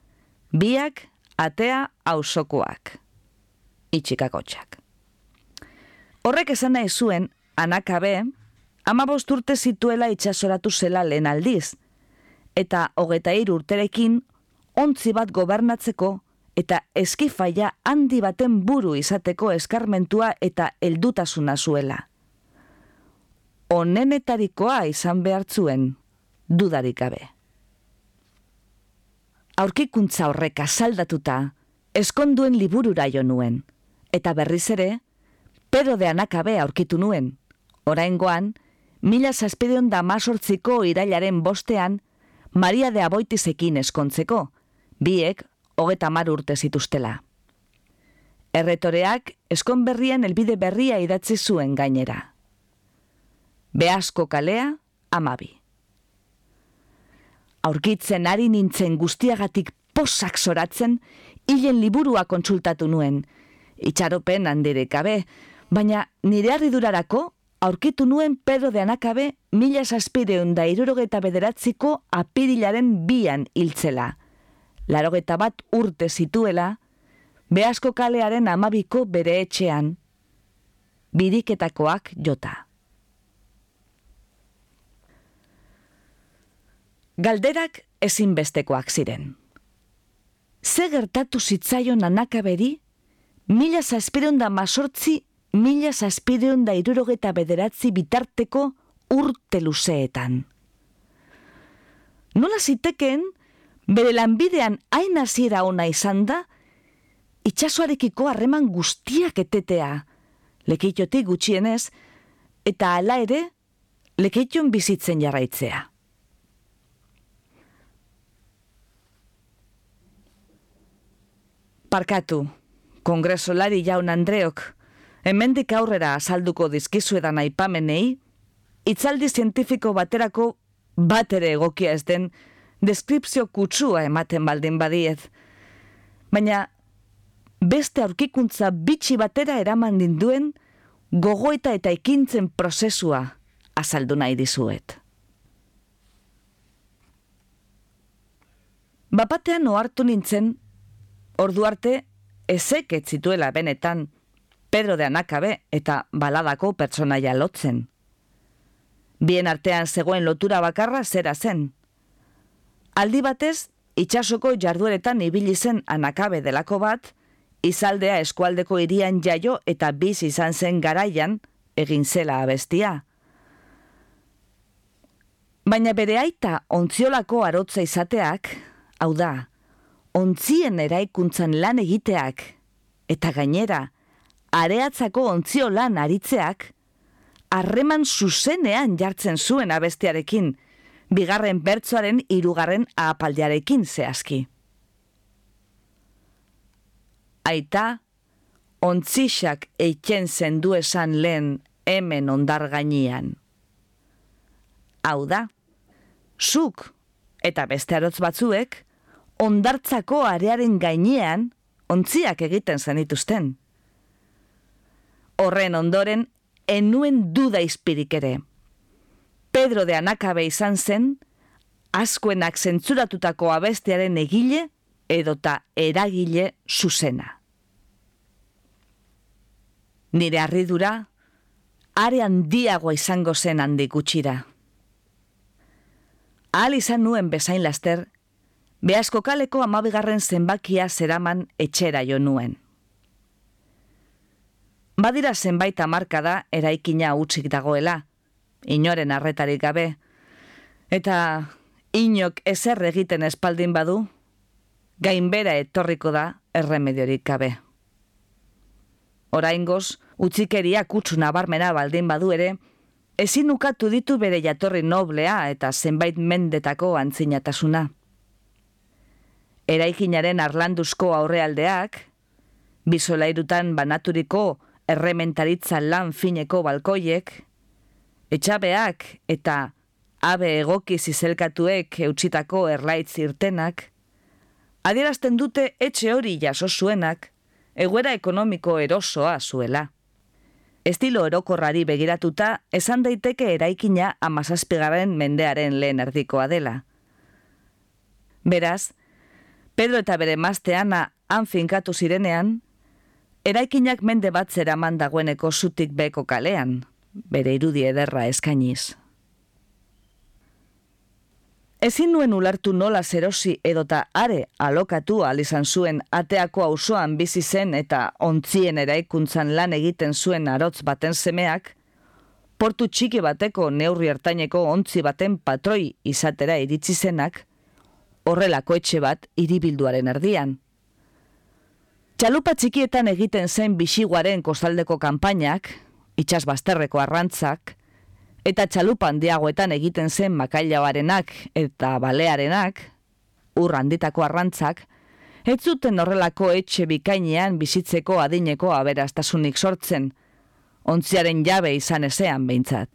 biak atea ausokoak. Itxikakotxak. Horrek esan nahi zuen, anakabe, ama urte zituela itxasoratu zela lehen aldiz, eta hogeta urterekin, ontzi bat gobernatzeko eta eskifaia handi baten buru izateko eskarmentua eta heldutasuna zuela. Onenetarikoa izan behartzuen, dudarik gabe. Aurkikuntza horrek azaldatuta, eskonduen liburura jo nuen, eta berriz ere, pedo de anakabe aurkitu nuen. Oraingoan, mila zazpideon da masortziko irailaren bostean, Maria de Aboitizekin eskontzeko, biek hogeta mar urte zituztela. Erretoreak eskon berrian elbide berria idatzi zuen gainera. Beasko kalea, amabi. Aurkitzen ari nintzen guztiagatik posak zoratzen, hilen liburua kontsultatu nuen. Itxaropen handirek gabe, baina nire arridurarako aurkitu nuen Pedro de Anakabe mila saspideun da irurogeta bederatziko apirilaren bian hiltzela larogeta bat urte zituela, behasko kalearen amabiko bere etxean, bidiketakoak jota. Galderak ezinbestekoak ziren. Ze gertatu zitzaion anakaberi, mila zazpireun da masortzi, mila zazpireun da irurogeta bederatzi bitarteko urte luzeetan. Nola ziteken, bere lanbidean hain hasiera ona izan da, itxasoarekiko harreman guztiak etetea, lekeitotik gutxienez, eta hala ere, lekeition bizitzen jarraitzea. Parkatu, kongresolari jaun Andreok, hemendik aurrera azalduko dizkizuedan aipamenei, itzaldi zientifiko baterako bat ere egokia ez den, deskripzio kutsua ematen baldin badiet. Baina beste aurkikuntza bitxi batera eraman dinduen gogoeta eta ekintzen prozesua azaldu nahi dizuet. Bapatean ohartu nintzen, ordu arte ezek ez zituela benetan Pedro de Anakabe eta baladako pertsonaia lotzen. Bien artean zegoen lotura bakarra zera zen, Aldi batez, itxasoko jardueretan ibili zen anakabe delako bat, izaldea eskualdeko irian jaio eta biz izan zen garaian, egin zela abestia. Baina bere aita ontziolako arotza izateak, hau da, ontzien eraikuntzan lan egiteak, eta gainera, areatzako ontzio lan aritzeak, harreman zuzenean jartzen zuen abestiarekin, bigarren bertsoaren hirugarren apaldiarekin zehazki. Aita, ontzixak eitzen zendu esan lehen hemen ondar gainean. Hau da, zuk eta beste arotz batzuek, ondartzako arearen gainean ontziak egiten zenituzten. Horren ondoren, enuen duda izpirik ere. Pedro de Anakabe izan zen, askuenak zentzuratutako abestearen egile edota eragile zuzena. Nire arridura, are handiagoa izango zen handi gutxira. Ahal izan nuen bezain laster, behazko kaleko amabigarren zenbakia zeraman etxera jo nuen. Badira zenbait amarkada eraikina utzik dagoela, inoren arretarik gabe. Eta inok ezer egiten espaldin badu, gainbera etorriko da erremediorik gabe. Oraingoz, utzikeria kutsu nabarmena baldin badu ere, ezin ukatu ditu bere jatorri noblea eta zenbait mendetako antzinatasuna. Eraikinaren arlanduzko aurrealdeak, bizolairutan banaturiko errementaritza lan fineko balkoiek, etxabeak eta abe egoki zizelkatuek eutxitako erlaitz irtenak, adierazten dute etxe hori jaso zuenak, eguera ekonomiko erosoa zuela. Estilo erokorrari begiratuta, esan daiteke eraikina amazazpigaren mendearen lehen erdikoa dela. Beraz, Pedro eta bere mazteana han finkatu zirenean, eraikinak mende bat zera mandagoeneko zutik beko kalean, bere irudi ederra eskainiz. Ezin nuen ulertu nola zerosi edota are alokatu izan zuen ateako auzoan bizi zen eta ontzien eraikuntzan lan egiten zuen arotz baten semeak, portu txiki bateko neurri hartaineko ontzi baten patroi izatera iritsi zenak, horrelako etxe bat iribilduaren erdian. Txalupa txikietan egiten zen bisiguaren kostaldeko kanpainak, itxas bazterreko arrantzak, eta txalupa handiagoetan egiten zen makailaoarenak eta balearenak, ur handitako arrantzak, ez zuten horrelako etxe bikainean bizitzeko adineko aberastasunik sortzen, ontziaren jabe izan ezean behintzat.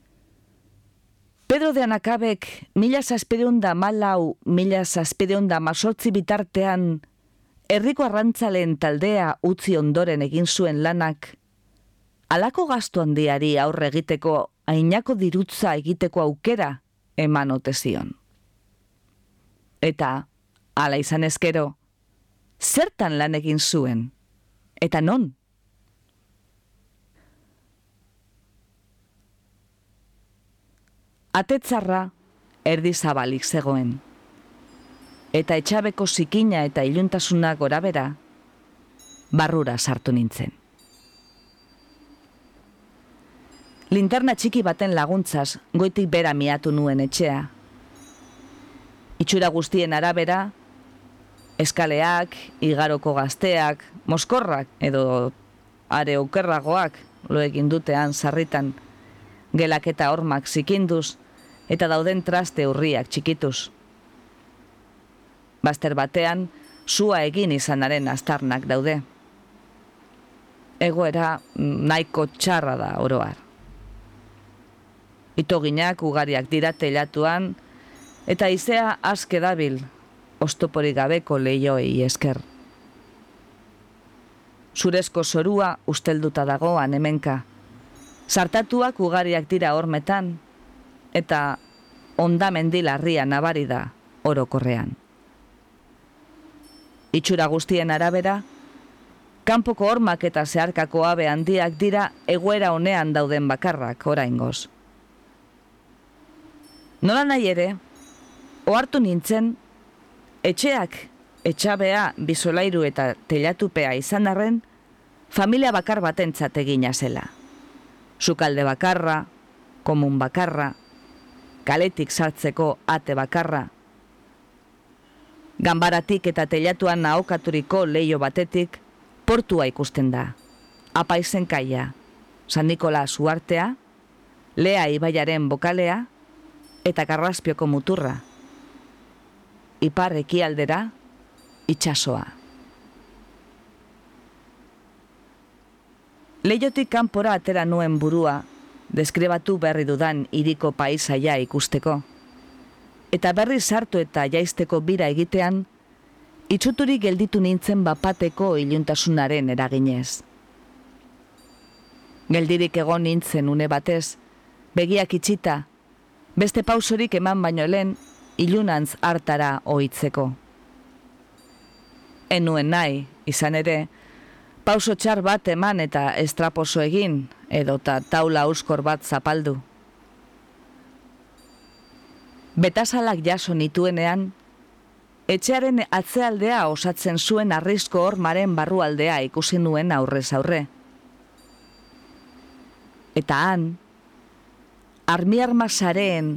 Pedro de Anakabek, mila zazpideunda malau, mila zazpideunda masortzi bitartean, herriko arrantzaleen taldea utzi ondoren egin zuen lanak, alako gastu handiari aurre egiteko, ainako dirutza egiteko aukera eman otezion. Eta, ala izan ezkero, zertan lan egin zuen, eta non? atetzarra erdi zabalik zegoen. Eta etxabeko zikina eta iluntasuna gora bera, barrura sartu nintzen. Linterna txiki baten laguntzaz, goitik bera miatu nuen etxea. Itxura guztien arabera, eskaleak, igaroko gazteak, moskorrak edo are okerragoak lo egin dutean sarritan, gelak eta hormak zikinduz, eta dauden traste urriak txikituz. Baster batean, sua egin izanaren astarnak daude. Egoera nahiko txarra da oroar. Itoginak ugariak dira telatuan, eta izea aske dabil, ostoporik gabeko lehioi esker. Zurezko zorua ustelduta dagoan hemenka. Sartatuak ugariak dira hormetan, eta ondamendi larria nabari da orokorrean. Itxura guztien arabera, kanpoko hormak eta zeharkako abe handiak dira egoera honean dauden bakarrak oraingoz. Nola nahi ere, ohartu nintzen, etxeak, etxabea, bizolairu eta telatupea izan arren, familia bakar batentzat egina zela. Sukalde bakarra, komun bakarra, kaletik sartzeko ate bakarra. Gambaratik eta telatuan naokaturiko leio batetik, portua ikusten da. Apaizen kaia, San Nikola zuartea, lea ibaiaren bokalea, eta garraspioko muturra. Ipar ekialdera, itxasoa. Leiotik kanpora atera nuen burua, deskribatu berri dudan iriko paisaia ikusteko. Eta berri sartu eta jaisteko bira egitean, itxuturi gelditu nintzen bapateko iluntasunaren eraginez. Geldirik egon nintzen une batez, begiak itxita, beste pausorik eman baino lehen, ilunantz hartara ohitzeko. Enuen nahi, izan ere, pauso txar bat eman eta estraposo egin, edota taula uskor bat zapaldu. Betasalak jaso nituenean, etxearen atzealdea osatzen zuen arrizko hormaren barrualdea ikusi nuen aurrez aurre. Eta han, armiarma sareen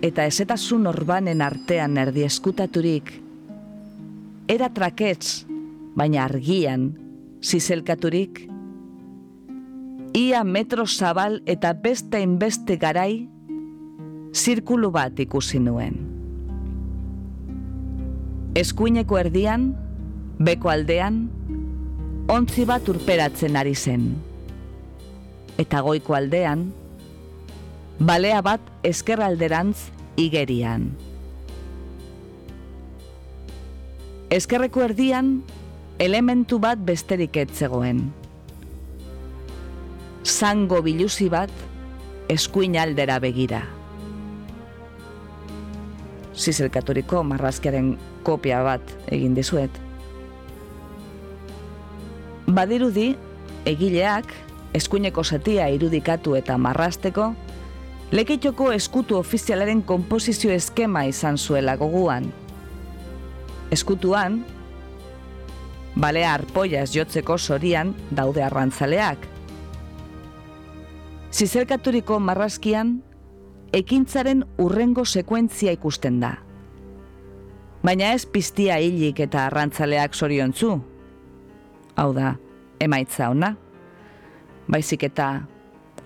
eta ezetasun orbanen artean erdi eskutaturik, era traketz, baina argian, zizelkaturik, ia metro zabal eta beste inbeste garai, zirkulu bat ikusi nuen. Eskuineko erdian, beko aldean, ontzi bat urperatzen ari zen. Eta goiko aldean, balea bat eskerralderantz igerian. Eskerreko erdian, elementu bat besterik etzegoen zango biluzi bat eskuin aldera begira. zizelkaturiko marrazkiaren kopia bat egin dizuet. Badirudi, egileak, eskuineko satia irudikatu eta marrasteko, lekitxoko eskutu ofizialaren komposizio eskema izan zuela goguan. Eskutuan, balea arpoiaz jotzeko sorian daude arrantzaleak. Zizelkaturiko marrazkian, ekintzaren urrengo sekuentzia ikusten da. Baina ez piztia hilik eta arrantzaleak soriontzu. Hau da, emaitza ona. Baizik eta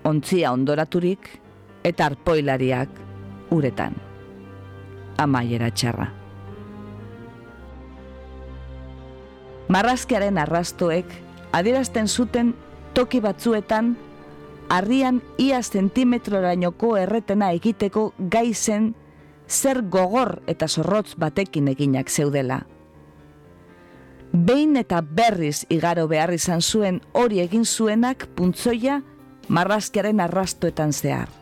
ontzia ondoraturik eta arpoilariak uretan. Amaiera txarra. Marrazkiaren arrastoek adierazten zuten toki batzuetan harrian ia zentimetrorainoko erretena egiteko gai zen zer gogor eta zorrotz batekin eginak zeudela. Behin eta berriz igaro behar izan zuen hori egin zuenak puntzoia marrazkiaren arrastoetan zehar.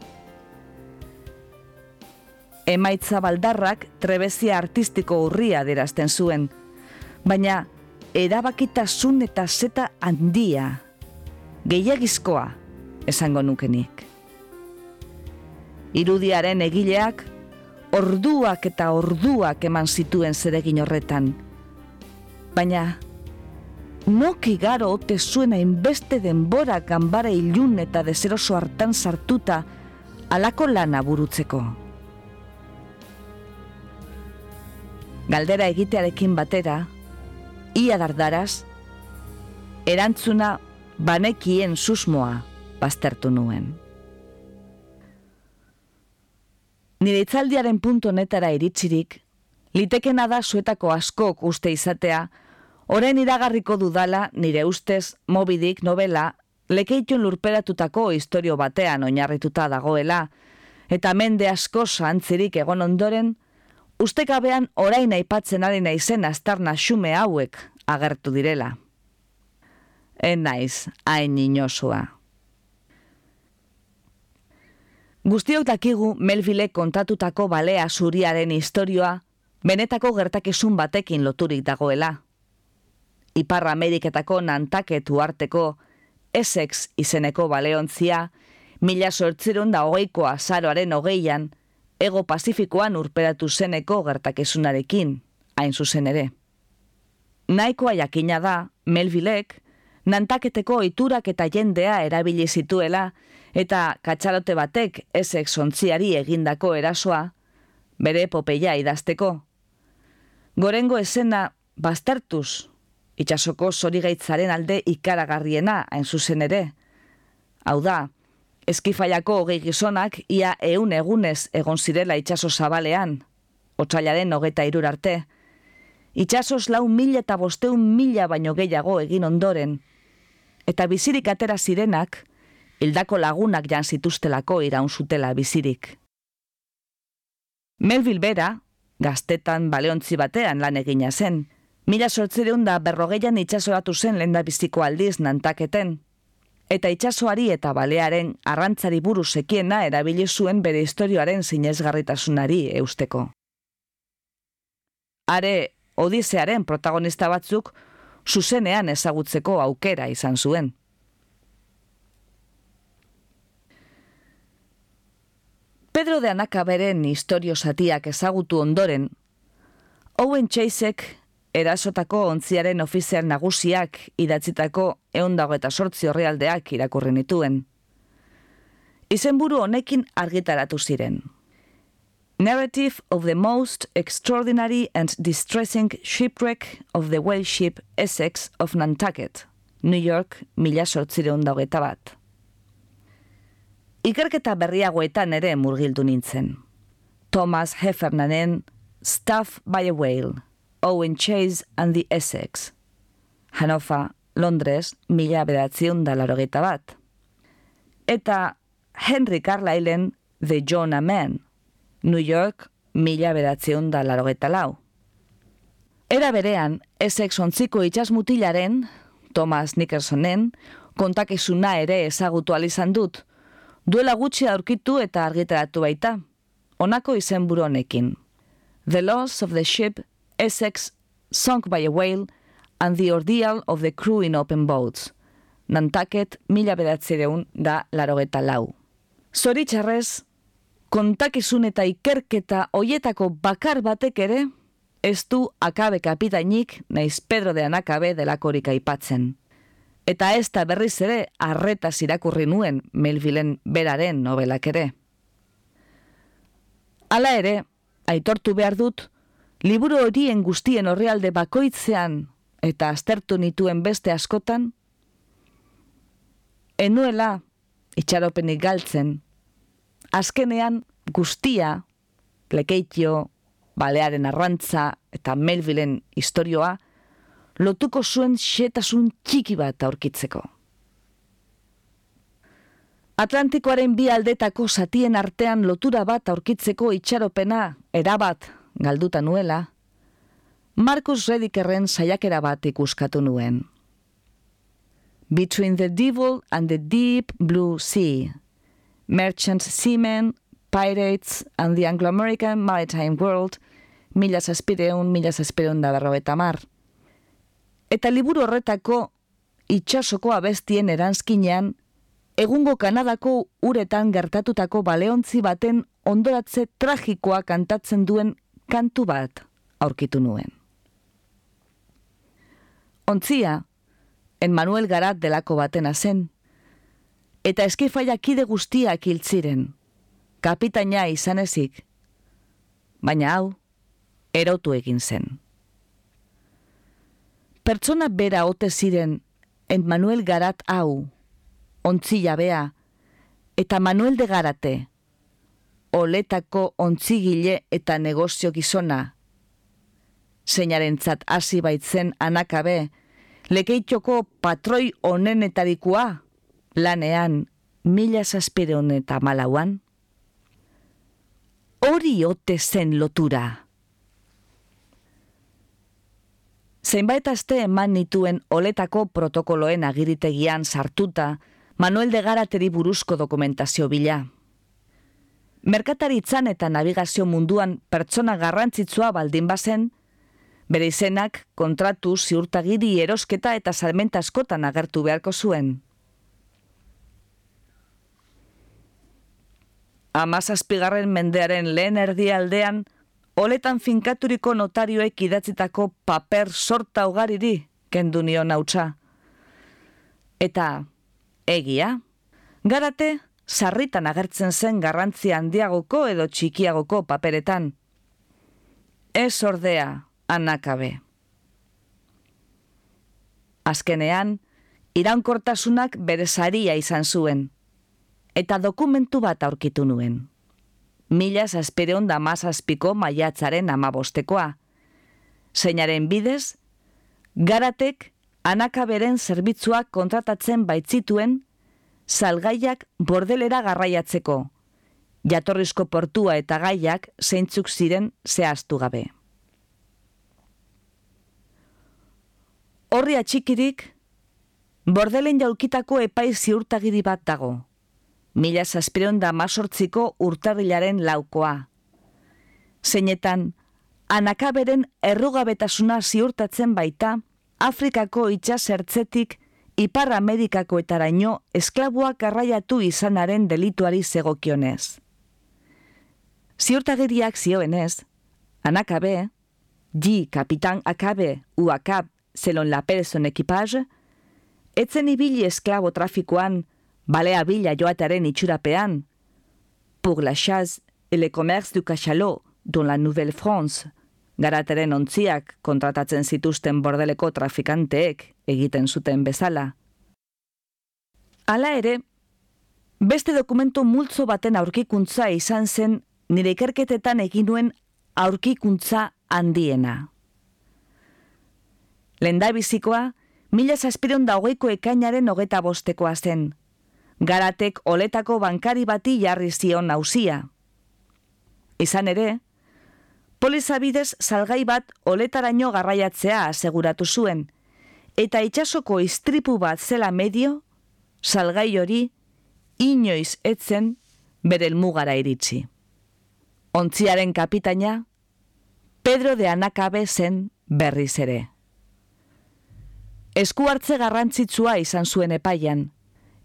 Emaitza baldarrak trebezia artistiko urria derazten zuen, baina erabakitasun eta zeta handia, gehiagizkoa esango nukenik. Irudiaren egileak, orduak eta orduak eman zituen zeregin horretan. Baina, noki garo ote zuena inbeste denbora ganbara ilun eta dezeroso hartan sartuta alako lana burutzeko. Galdera egitearekin batera, ia dardaraz, erantzuna banekien susmoa baztertu nuen. Nire itzaldiaren punto netara iritsirik, litekena da suetako askok uste izatea, oren iragarriko dudala nire ustez mobidik novela lekeitun lurperatutako historio batean oinarrituta dagoela, eta mende asko santzirik egon ondoren, ustekabean orain aipatzen ari naizen astarna xume hauek agertu direla. En naiz, hain inosua. Guztiok dakigu Melville kontatutako balea zuriaren historioa benetako gertakizun batekin loturik dagoela. Ipar Ameriketako nantaketu arteko Essex izeneko baleontzia, mila sortzerun da hogeikoa zaroaren hogeian, ego Pazifikoan urperatu zeneko gertakezunarekin, hain zuzen ere. Naikoa jakina da, Melvilek, nantaketeko oiturak eta jendea erabili zituela, eta katxalote batek ezek sontziari egindako erasoa, bere epopeia idazteko. Gorengo esena, bastartuz, itxasoko zorigaitzaren alde ikaragarriena hain zuzen ere. Hau da, eskifaiako hogei gizonak ia eun egunez egon zirela itxaso zabalean, otxailaren hogeta irur arte. Itxasos lau mila eta bosteun mila baino gehiago egin ondoren, eta bizirik atera zirenak, hildako lagunak jan zituztelako iraun zutela bizirik. Melville bera, gaztetan baleontzi batean lan egina zen, mila sortzireun berrogeian itxasoratu zen lenda biziko aldiz nantaketen, eta itxasoari eta balearen arrantzari buru sekiena erabili zuen bere historioaren zinezgarritasunari eusteko. Are, Odisearen protagonista batzuk zuzenean ezagutzeko aukera izan zuen. Pedro de Anakaberen historio satiak ezagutu ondoren, Owen Chaseek erasotako ontziaren ofizial nagusiak idatzitako eondago eta sortzi horrealdeak irakurri nituen. Izenburu honekin argitaratu ziren. Narrative of the most extraordinary and distressing shipwreck of the whale ship Essex of Nantucket, New York, mila sortzireun daugeta bat. Ikerketa berriagoetan ere murgildu nintzen. Thomas Heffernanen Stuff by a Whale, Owen Chase and the Essex. Hanofa, Londres, mila bedatzion da larogeta bat. Eta Henry Carlylen The Jonah Man, New York, mila bedatzion da larogeta lau. Era berean, Essex ontziko itxas mutilaren, Thomas Nickersonen, kontakizuna ere ezagutu alizan dut, duela gutxi aurkitu eta argitaratu baita, honako izenburu honekin. The Loss of the Ship Essex Sunk by a Whale and the Ordeal of the Crew in Open Boats. Nantaket mila bedatzereun da larogeta lau. Zoritxarrez, kontakizun eta ikerketa hoietako bakar batek ere, ez du akabe kapitainik naiz Pedro de Anakabe delakorik aipatzen. Eta ez da berriz ere arreta irakurri nuen Melvilen beraren novelak ere. Hala ere, aitortu behar dut, liburu horien guztien horrealde bakoitzean eta aztertu nituen beste askotan, enuela itxaropenik galtzen, azkenean guztia, plekeitio, balearen arrantza eta melbilen historioa, lotuko zuen xetasun txiki bat aurkitzeko. Atlantikoaren bi aldetako satien artean lotura bat aurkitzeko itxaropena erabat galduta nuela, Markus Redikerren saiakera bat ikuskatu nuen. Between the Devil and the Deep Blue Sea, Merchant Seamen, Pirates and the Anglo-American Maritime World, mila zazpireun, mila zazpireun da berro mar. Eta liburu horretako itxasoko abestien eranzkinean, egungo Kanadako uretan gertatutako baleontzi baten ondoratze tragikoa kantatzen duen kantu bat aurkitu nuen. Ontzia, en Manuel Garat delako batena zen, eta eskifaia kide guztiak hiltziren, kapitaina izan ezik, baina hau, erotu egin zen. Pertsona bera ote ziren en Manuel Garat hau, ontzila bea, eta Manuel de Garate, oletako ontzigile eta negozio gizona, zeinaren zat hasi baitzen anakabe, lekeitxoko patroi onenetarikoa, lanean mila zazpireon eta malauan? Hori ote zen lotura. Zeinbait aste eman nituen oletako protokoloen agiritegian sartuta Manuel de Garateri buruzko dokumentazio bila. Merkataritzan eta navigazio munduan pertsona garrantzitsua baldin bazen, bere izenak kontratu ziurtagiri erosketa eta salmenta askotan agertu beharko zuen. Amazazpigarren mendearen lehen erdialdean, oletan finkaturiko notarioek idatzitako paper sorta ugariri kendu nio nautza. Eta, egia, garate, sarritan agertzen zen garrantzia handiagoko edo txikiagoko paperetan. Ez ordea, anakabe. Azkenean, iraunkortasunak bere saria izan zuen, eta dokumentu bat aurkitu nuen. Mila zazpereon da mazazpiko maiatzaren amabostekoa. Zeinaren bidez, garatek anakaberen zerbitzuak kontratatzen baitzituen salgaiak bordelera garraiatzeko, jatorrizko portua eta gaiak zeintzuk ziren zehaztu gabe. Horri atxikirik, bordelen jaulkitako epai ziurtagiri bat dago, mila zazpireon da masortziko urtarrilaren laukoa. Zeinetan, anakaberen errugabetasuna ziurtatzen baita, Afrikako itxasertzetik Ipar Amerikako etaraino esklabuak garraiatu izanaren delituari zegokionez. Ziurtagiriak zioenez, anakabe, di kapitan akabe uakab zelon la person ekipaz, etzen ibili esklabo trafikoan, balea bila joatearen itxurapean, pour la chaz et le commerce du cachalot don la Nouvelle-France, garateren ontziak kontratatzen zituzten bordeleko trafikanteek egiten zuten bezala. Hala ere, beste dokumentu multzo baten aurkikuntza izan zen nire ikerketetan egin nuen aurkikuntza handiena. Lenda bizikoa, mila zazpiron da hogeiko ekainaren hogeta bostekoa zen. Garatek oletako bankari bati jarri zion nausia. Izan ere, Polizabidez salgai bat oletaraino garraiatzea aseguratu zuen, eta itxasoko istripu bat zela medio, salgai hori inoiz etzen bere mugara iritsi. Ontziaren kapitaina, Pedro de Anakabe zen berriz ere. Esku hartze garrantzitsua izan zuen epaian,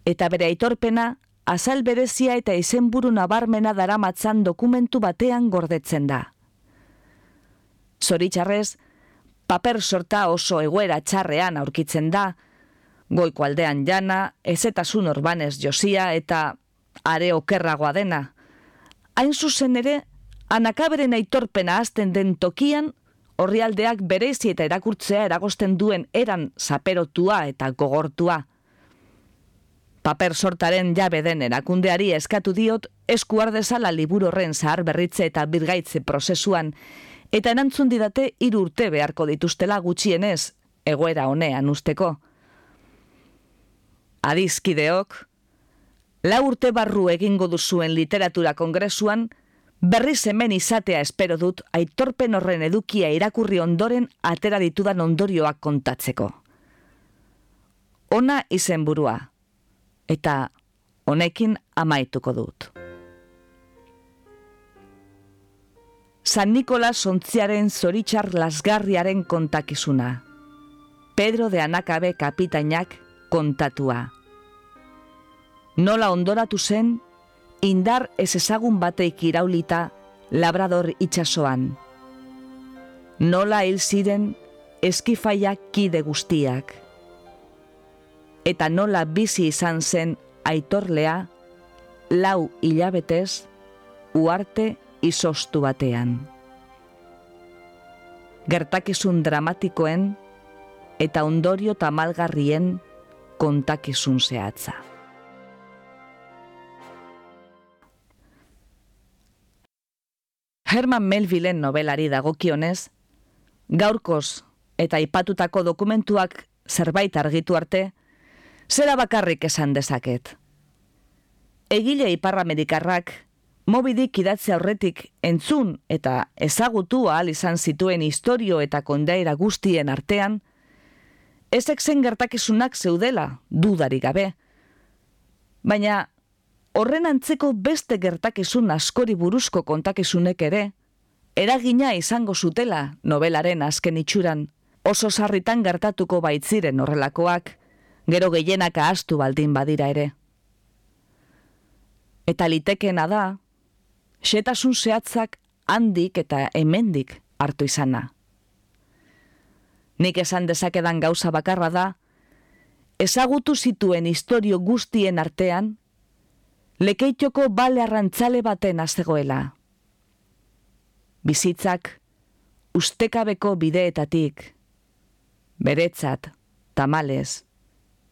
eta bere aitorpena azal berezia eta izenburu nabarmena daramatzan dokumentu batean gordetzen da. Zoritxarrez, paper sorta oso egoera txarrean aurkitzen da, goiko aldean jana, ezetasun orbanez josia eta are okerragoa dena. Hain zuzen ere, anakaberen aitorpena azten den tokian, orrialdeak berezi eta erakurtzea eragosten duen eran zaperotua eta gogortua. Paper sortaren jabe den erakundeari eskatu diot eskuardezala liburu horren zahar berritze eta birgaitze prozesuan, eta erantzun didate hiru urte beharko dituztela gutxienez, egoera honean usteko. Adizkideok, la urte barru egingo duzuen literatura kongresuan, berriz hemen izatea espero dut aitorpen horren edukia irakurri ondoren atera ditudan ondorioak kontatzeko. Ona izenburua eta honekin amaituko dut. San Nikolas sontziaren zoritxar lasgarriaren kontakizuna. Pedro de Anakabe kapitainak kontatua. Nola ondoratu zen, indar ez ezagun bateik iraulita labrador itxasoan. Nola hil ziren eskifaiak kide guztiak eta nola bizi izan zen aitorlea lau hilabetez uarte izostu batean. Gertakizun dramatikoen eta ondorio tamalgarrien kontakizun zehatza. Herman Melvillen novelari dagokionez, gaurkoz eta ipatutako dokumentuak zerbait argitu arte, zera bakarrik esan dezaket. Egile iparramedikarrak, mobidik idatze aurretik entzun eta ezagutu ahal izan zituen historio eta kondaira guztien artean, ezek zen gertakizunak zeudela, dudari gabe. Baina, horren antzeko beste gertakizun askori buruzko kontakizunek ere, eragina izango zutela nobelaren azken itxuran, oso sarritan gertatuko baitziren horrelakoak, gero gehienak ahastu baldin badira ere. Eta litekena da, xetasun zehatzak handik eta hemendik hartu izana. Nik esan dezakedan gauza bakarra da, ezagutu zituen historio guztien artean, lekeitoko bale arrantzale baten azegoela. Bizitzak, ustekabeko bideetatik, beretzat, tamales,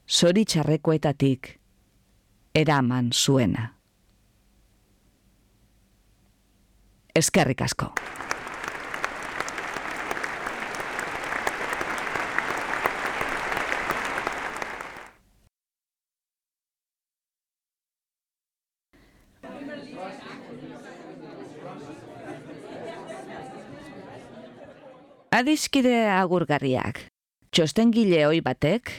zoritxarrekoetatik eraman zuena. Eskerrik asko. Adizkide agurgarriak. Txostengile hoi batek,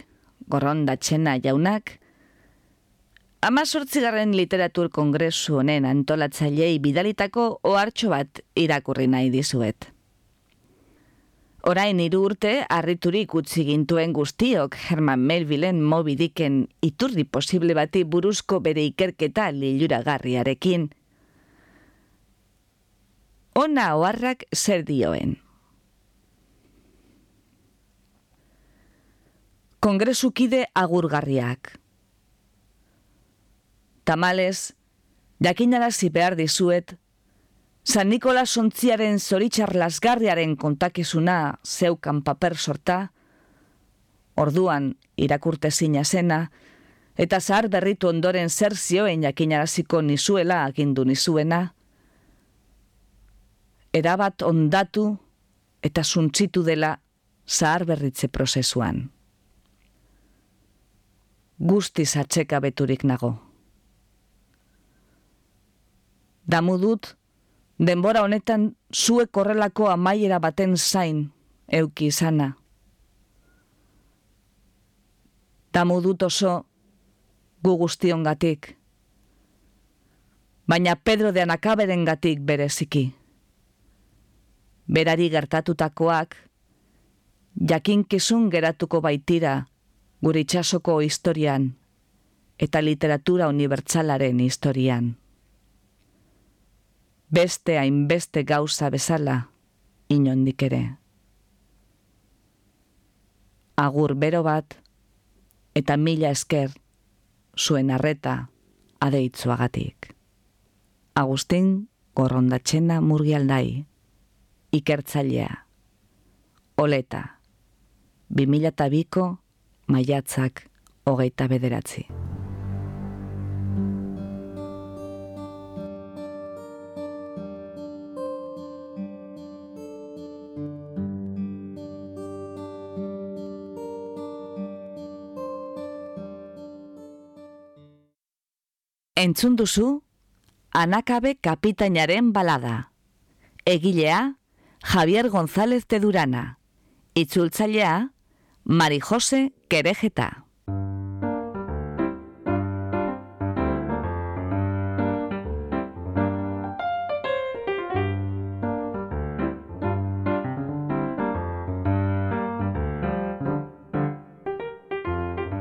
gorronda txena jaunak, ama sortzigarren literatur kongresu honen antolatzailei bidalitako ohartxo bat irakurri nahi dizuet. Orain hiru urte, harriturik utzi gintuen guztiok Herman Melvillen mobidiken iturri posible bati buruzko bere ikerketa liluragarriarekin. Ona oharrak zer dioen. kongresukide agurgarriak. Tamales, jakinarazi behar dizuet, San Nikola sontziaren zoritxar lasgarriaren kontakizuna zeukan paper sorta, orduan irakurte zena, eta zahar berritu ondoren zer zioen jakinaraziko nizuela agindu nizuena, erabat ondatu eta suntzitu dela zahar berritze prozesuan guztiz atxeka beturik nago. Damu dut, denbora honetan zuek korrelako amaiera baten zain euki izana. Damu dut oso gu guztion gatik, baina Pedro de Anakaberen gatik bereziki. Berari gertatutakoak, jakinkizun geratuko baitira gure itxasoko historian eta literatura unibertsalaren historian. Beste hainbeste gauza bezala, inondik ere. Agur bero bat, eta mila esker zuen arreta adeitzuagatik. Agustin Gorrondatxena Murgialdai, ikertzailea. Oleta, 2002ko maiatzak hogeita bederatzi. Entzun duzu, Anakabe kapitainaren balada. Egilea, Javier González de Durana. Itzultzailea, Mari Jose Kerejeta.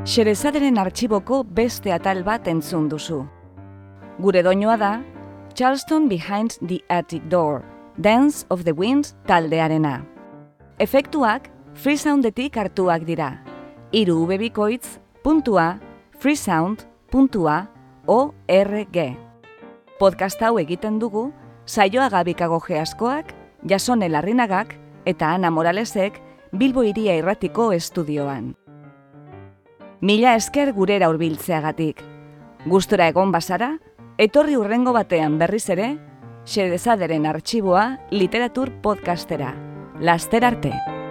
Xerezaderen artxiboko beste atal bat entzun duzu. Gure doinoa da, Charleston Behind the Attic Door, Dance of the Winds taldearena. Efektuak freesoundetik hartuak dira. Iru ubebikoitz puntua freesound puntua org. Podcast hau egiten dugu, saioa gabikago geaskoak, jasone larrinagak eta Ana Moralesek Bilbo iria irratiko estudioan. Mila esker gurera hurbiltzeagatik. Gustora egon bazara, Etorri urrengo batean berriz ere, xedezaderen arxiboa literatur podcastera. Laster arte!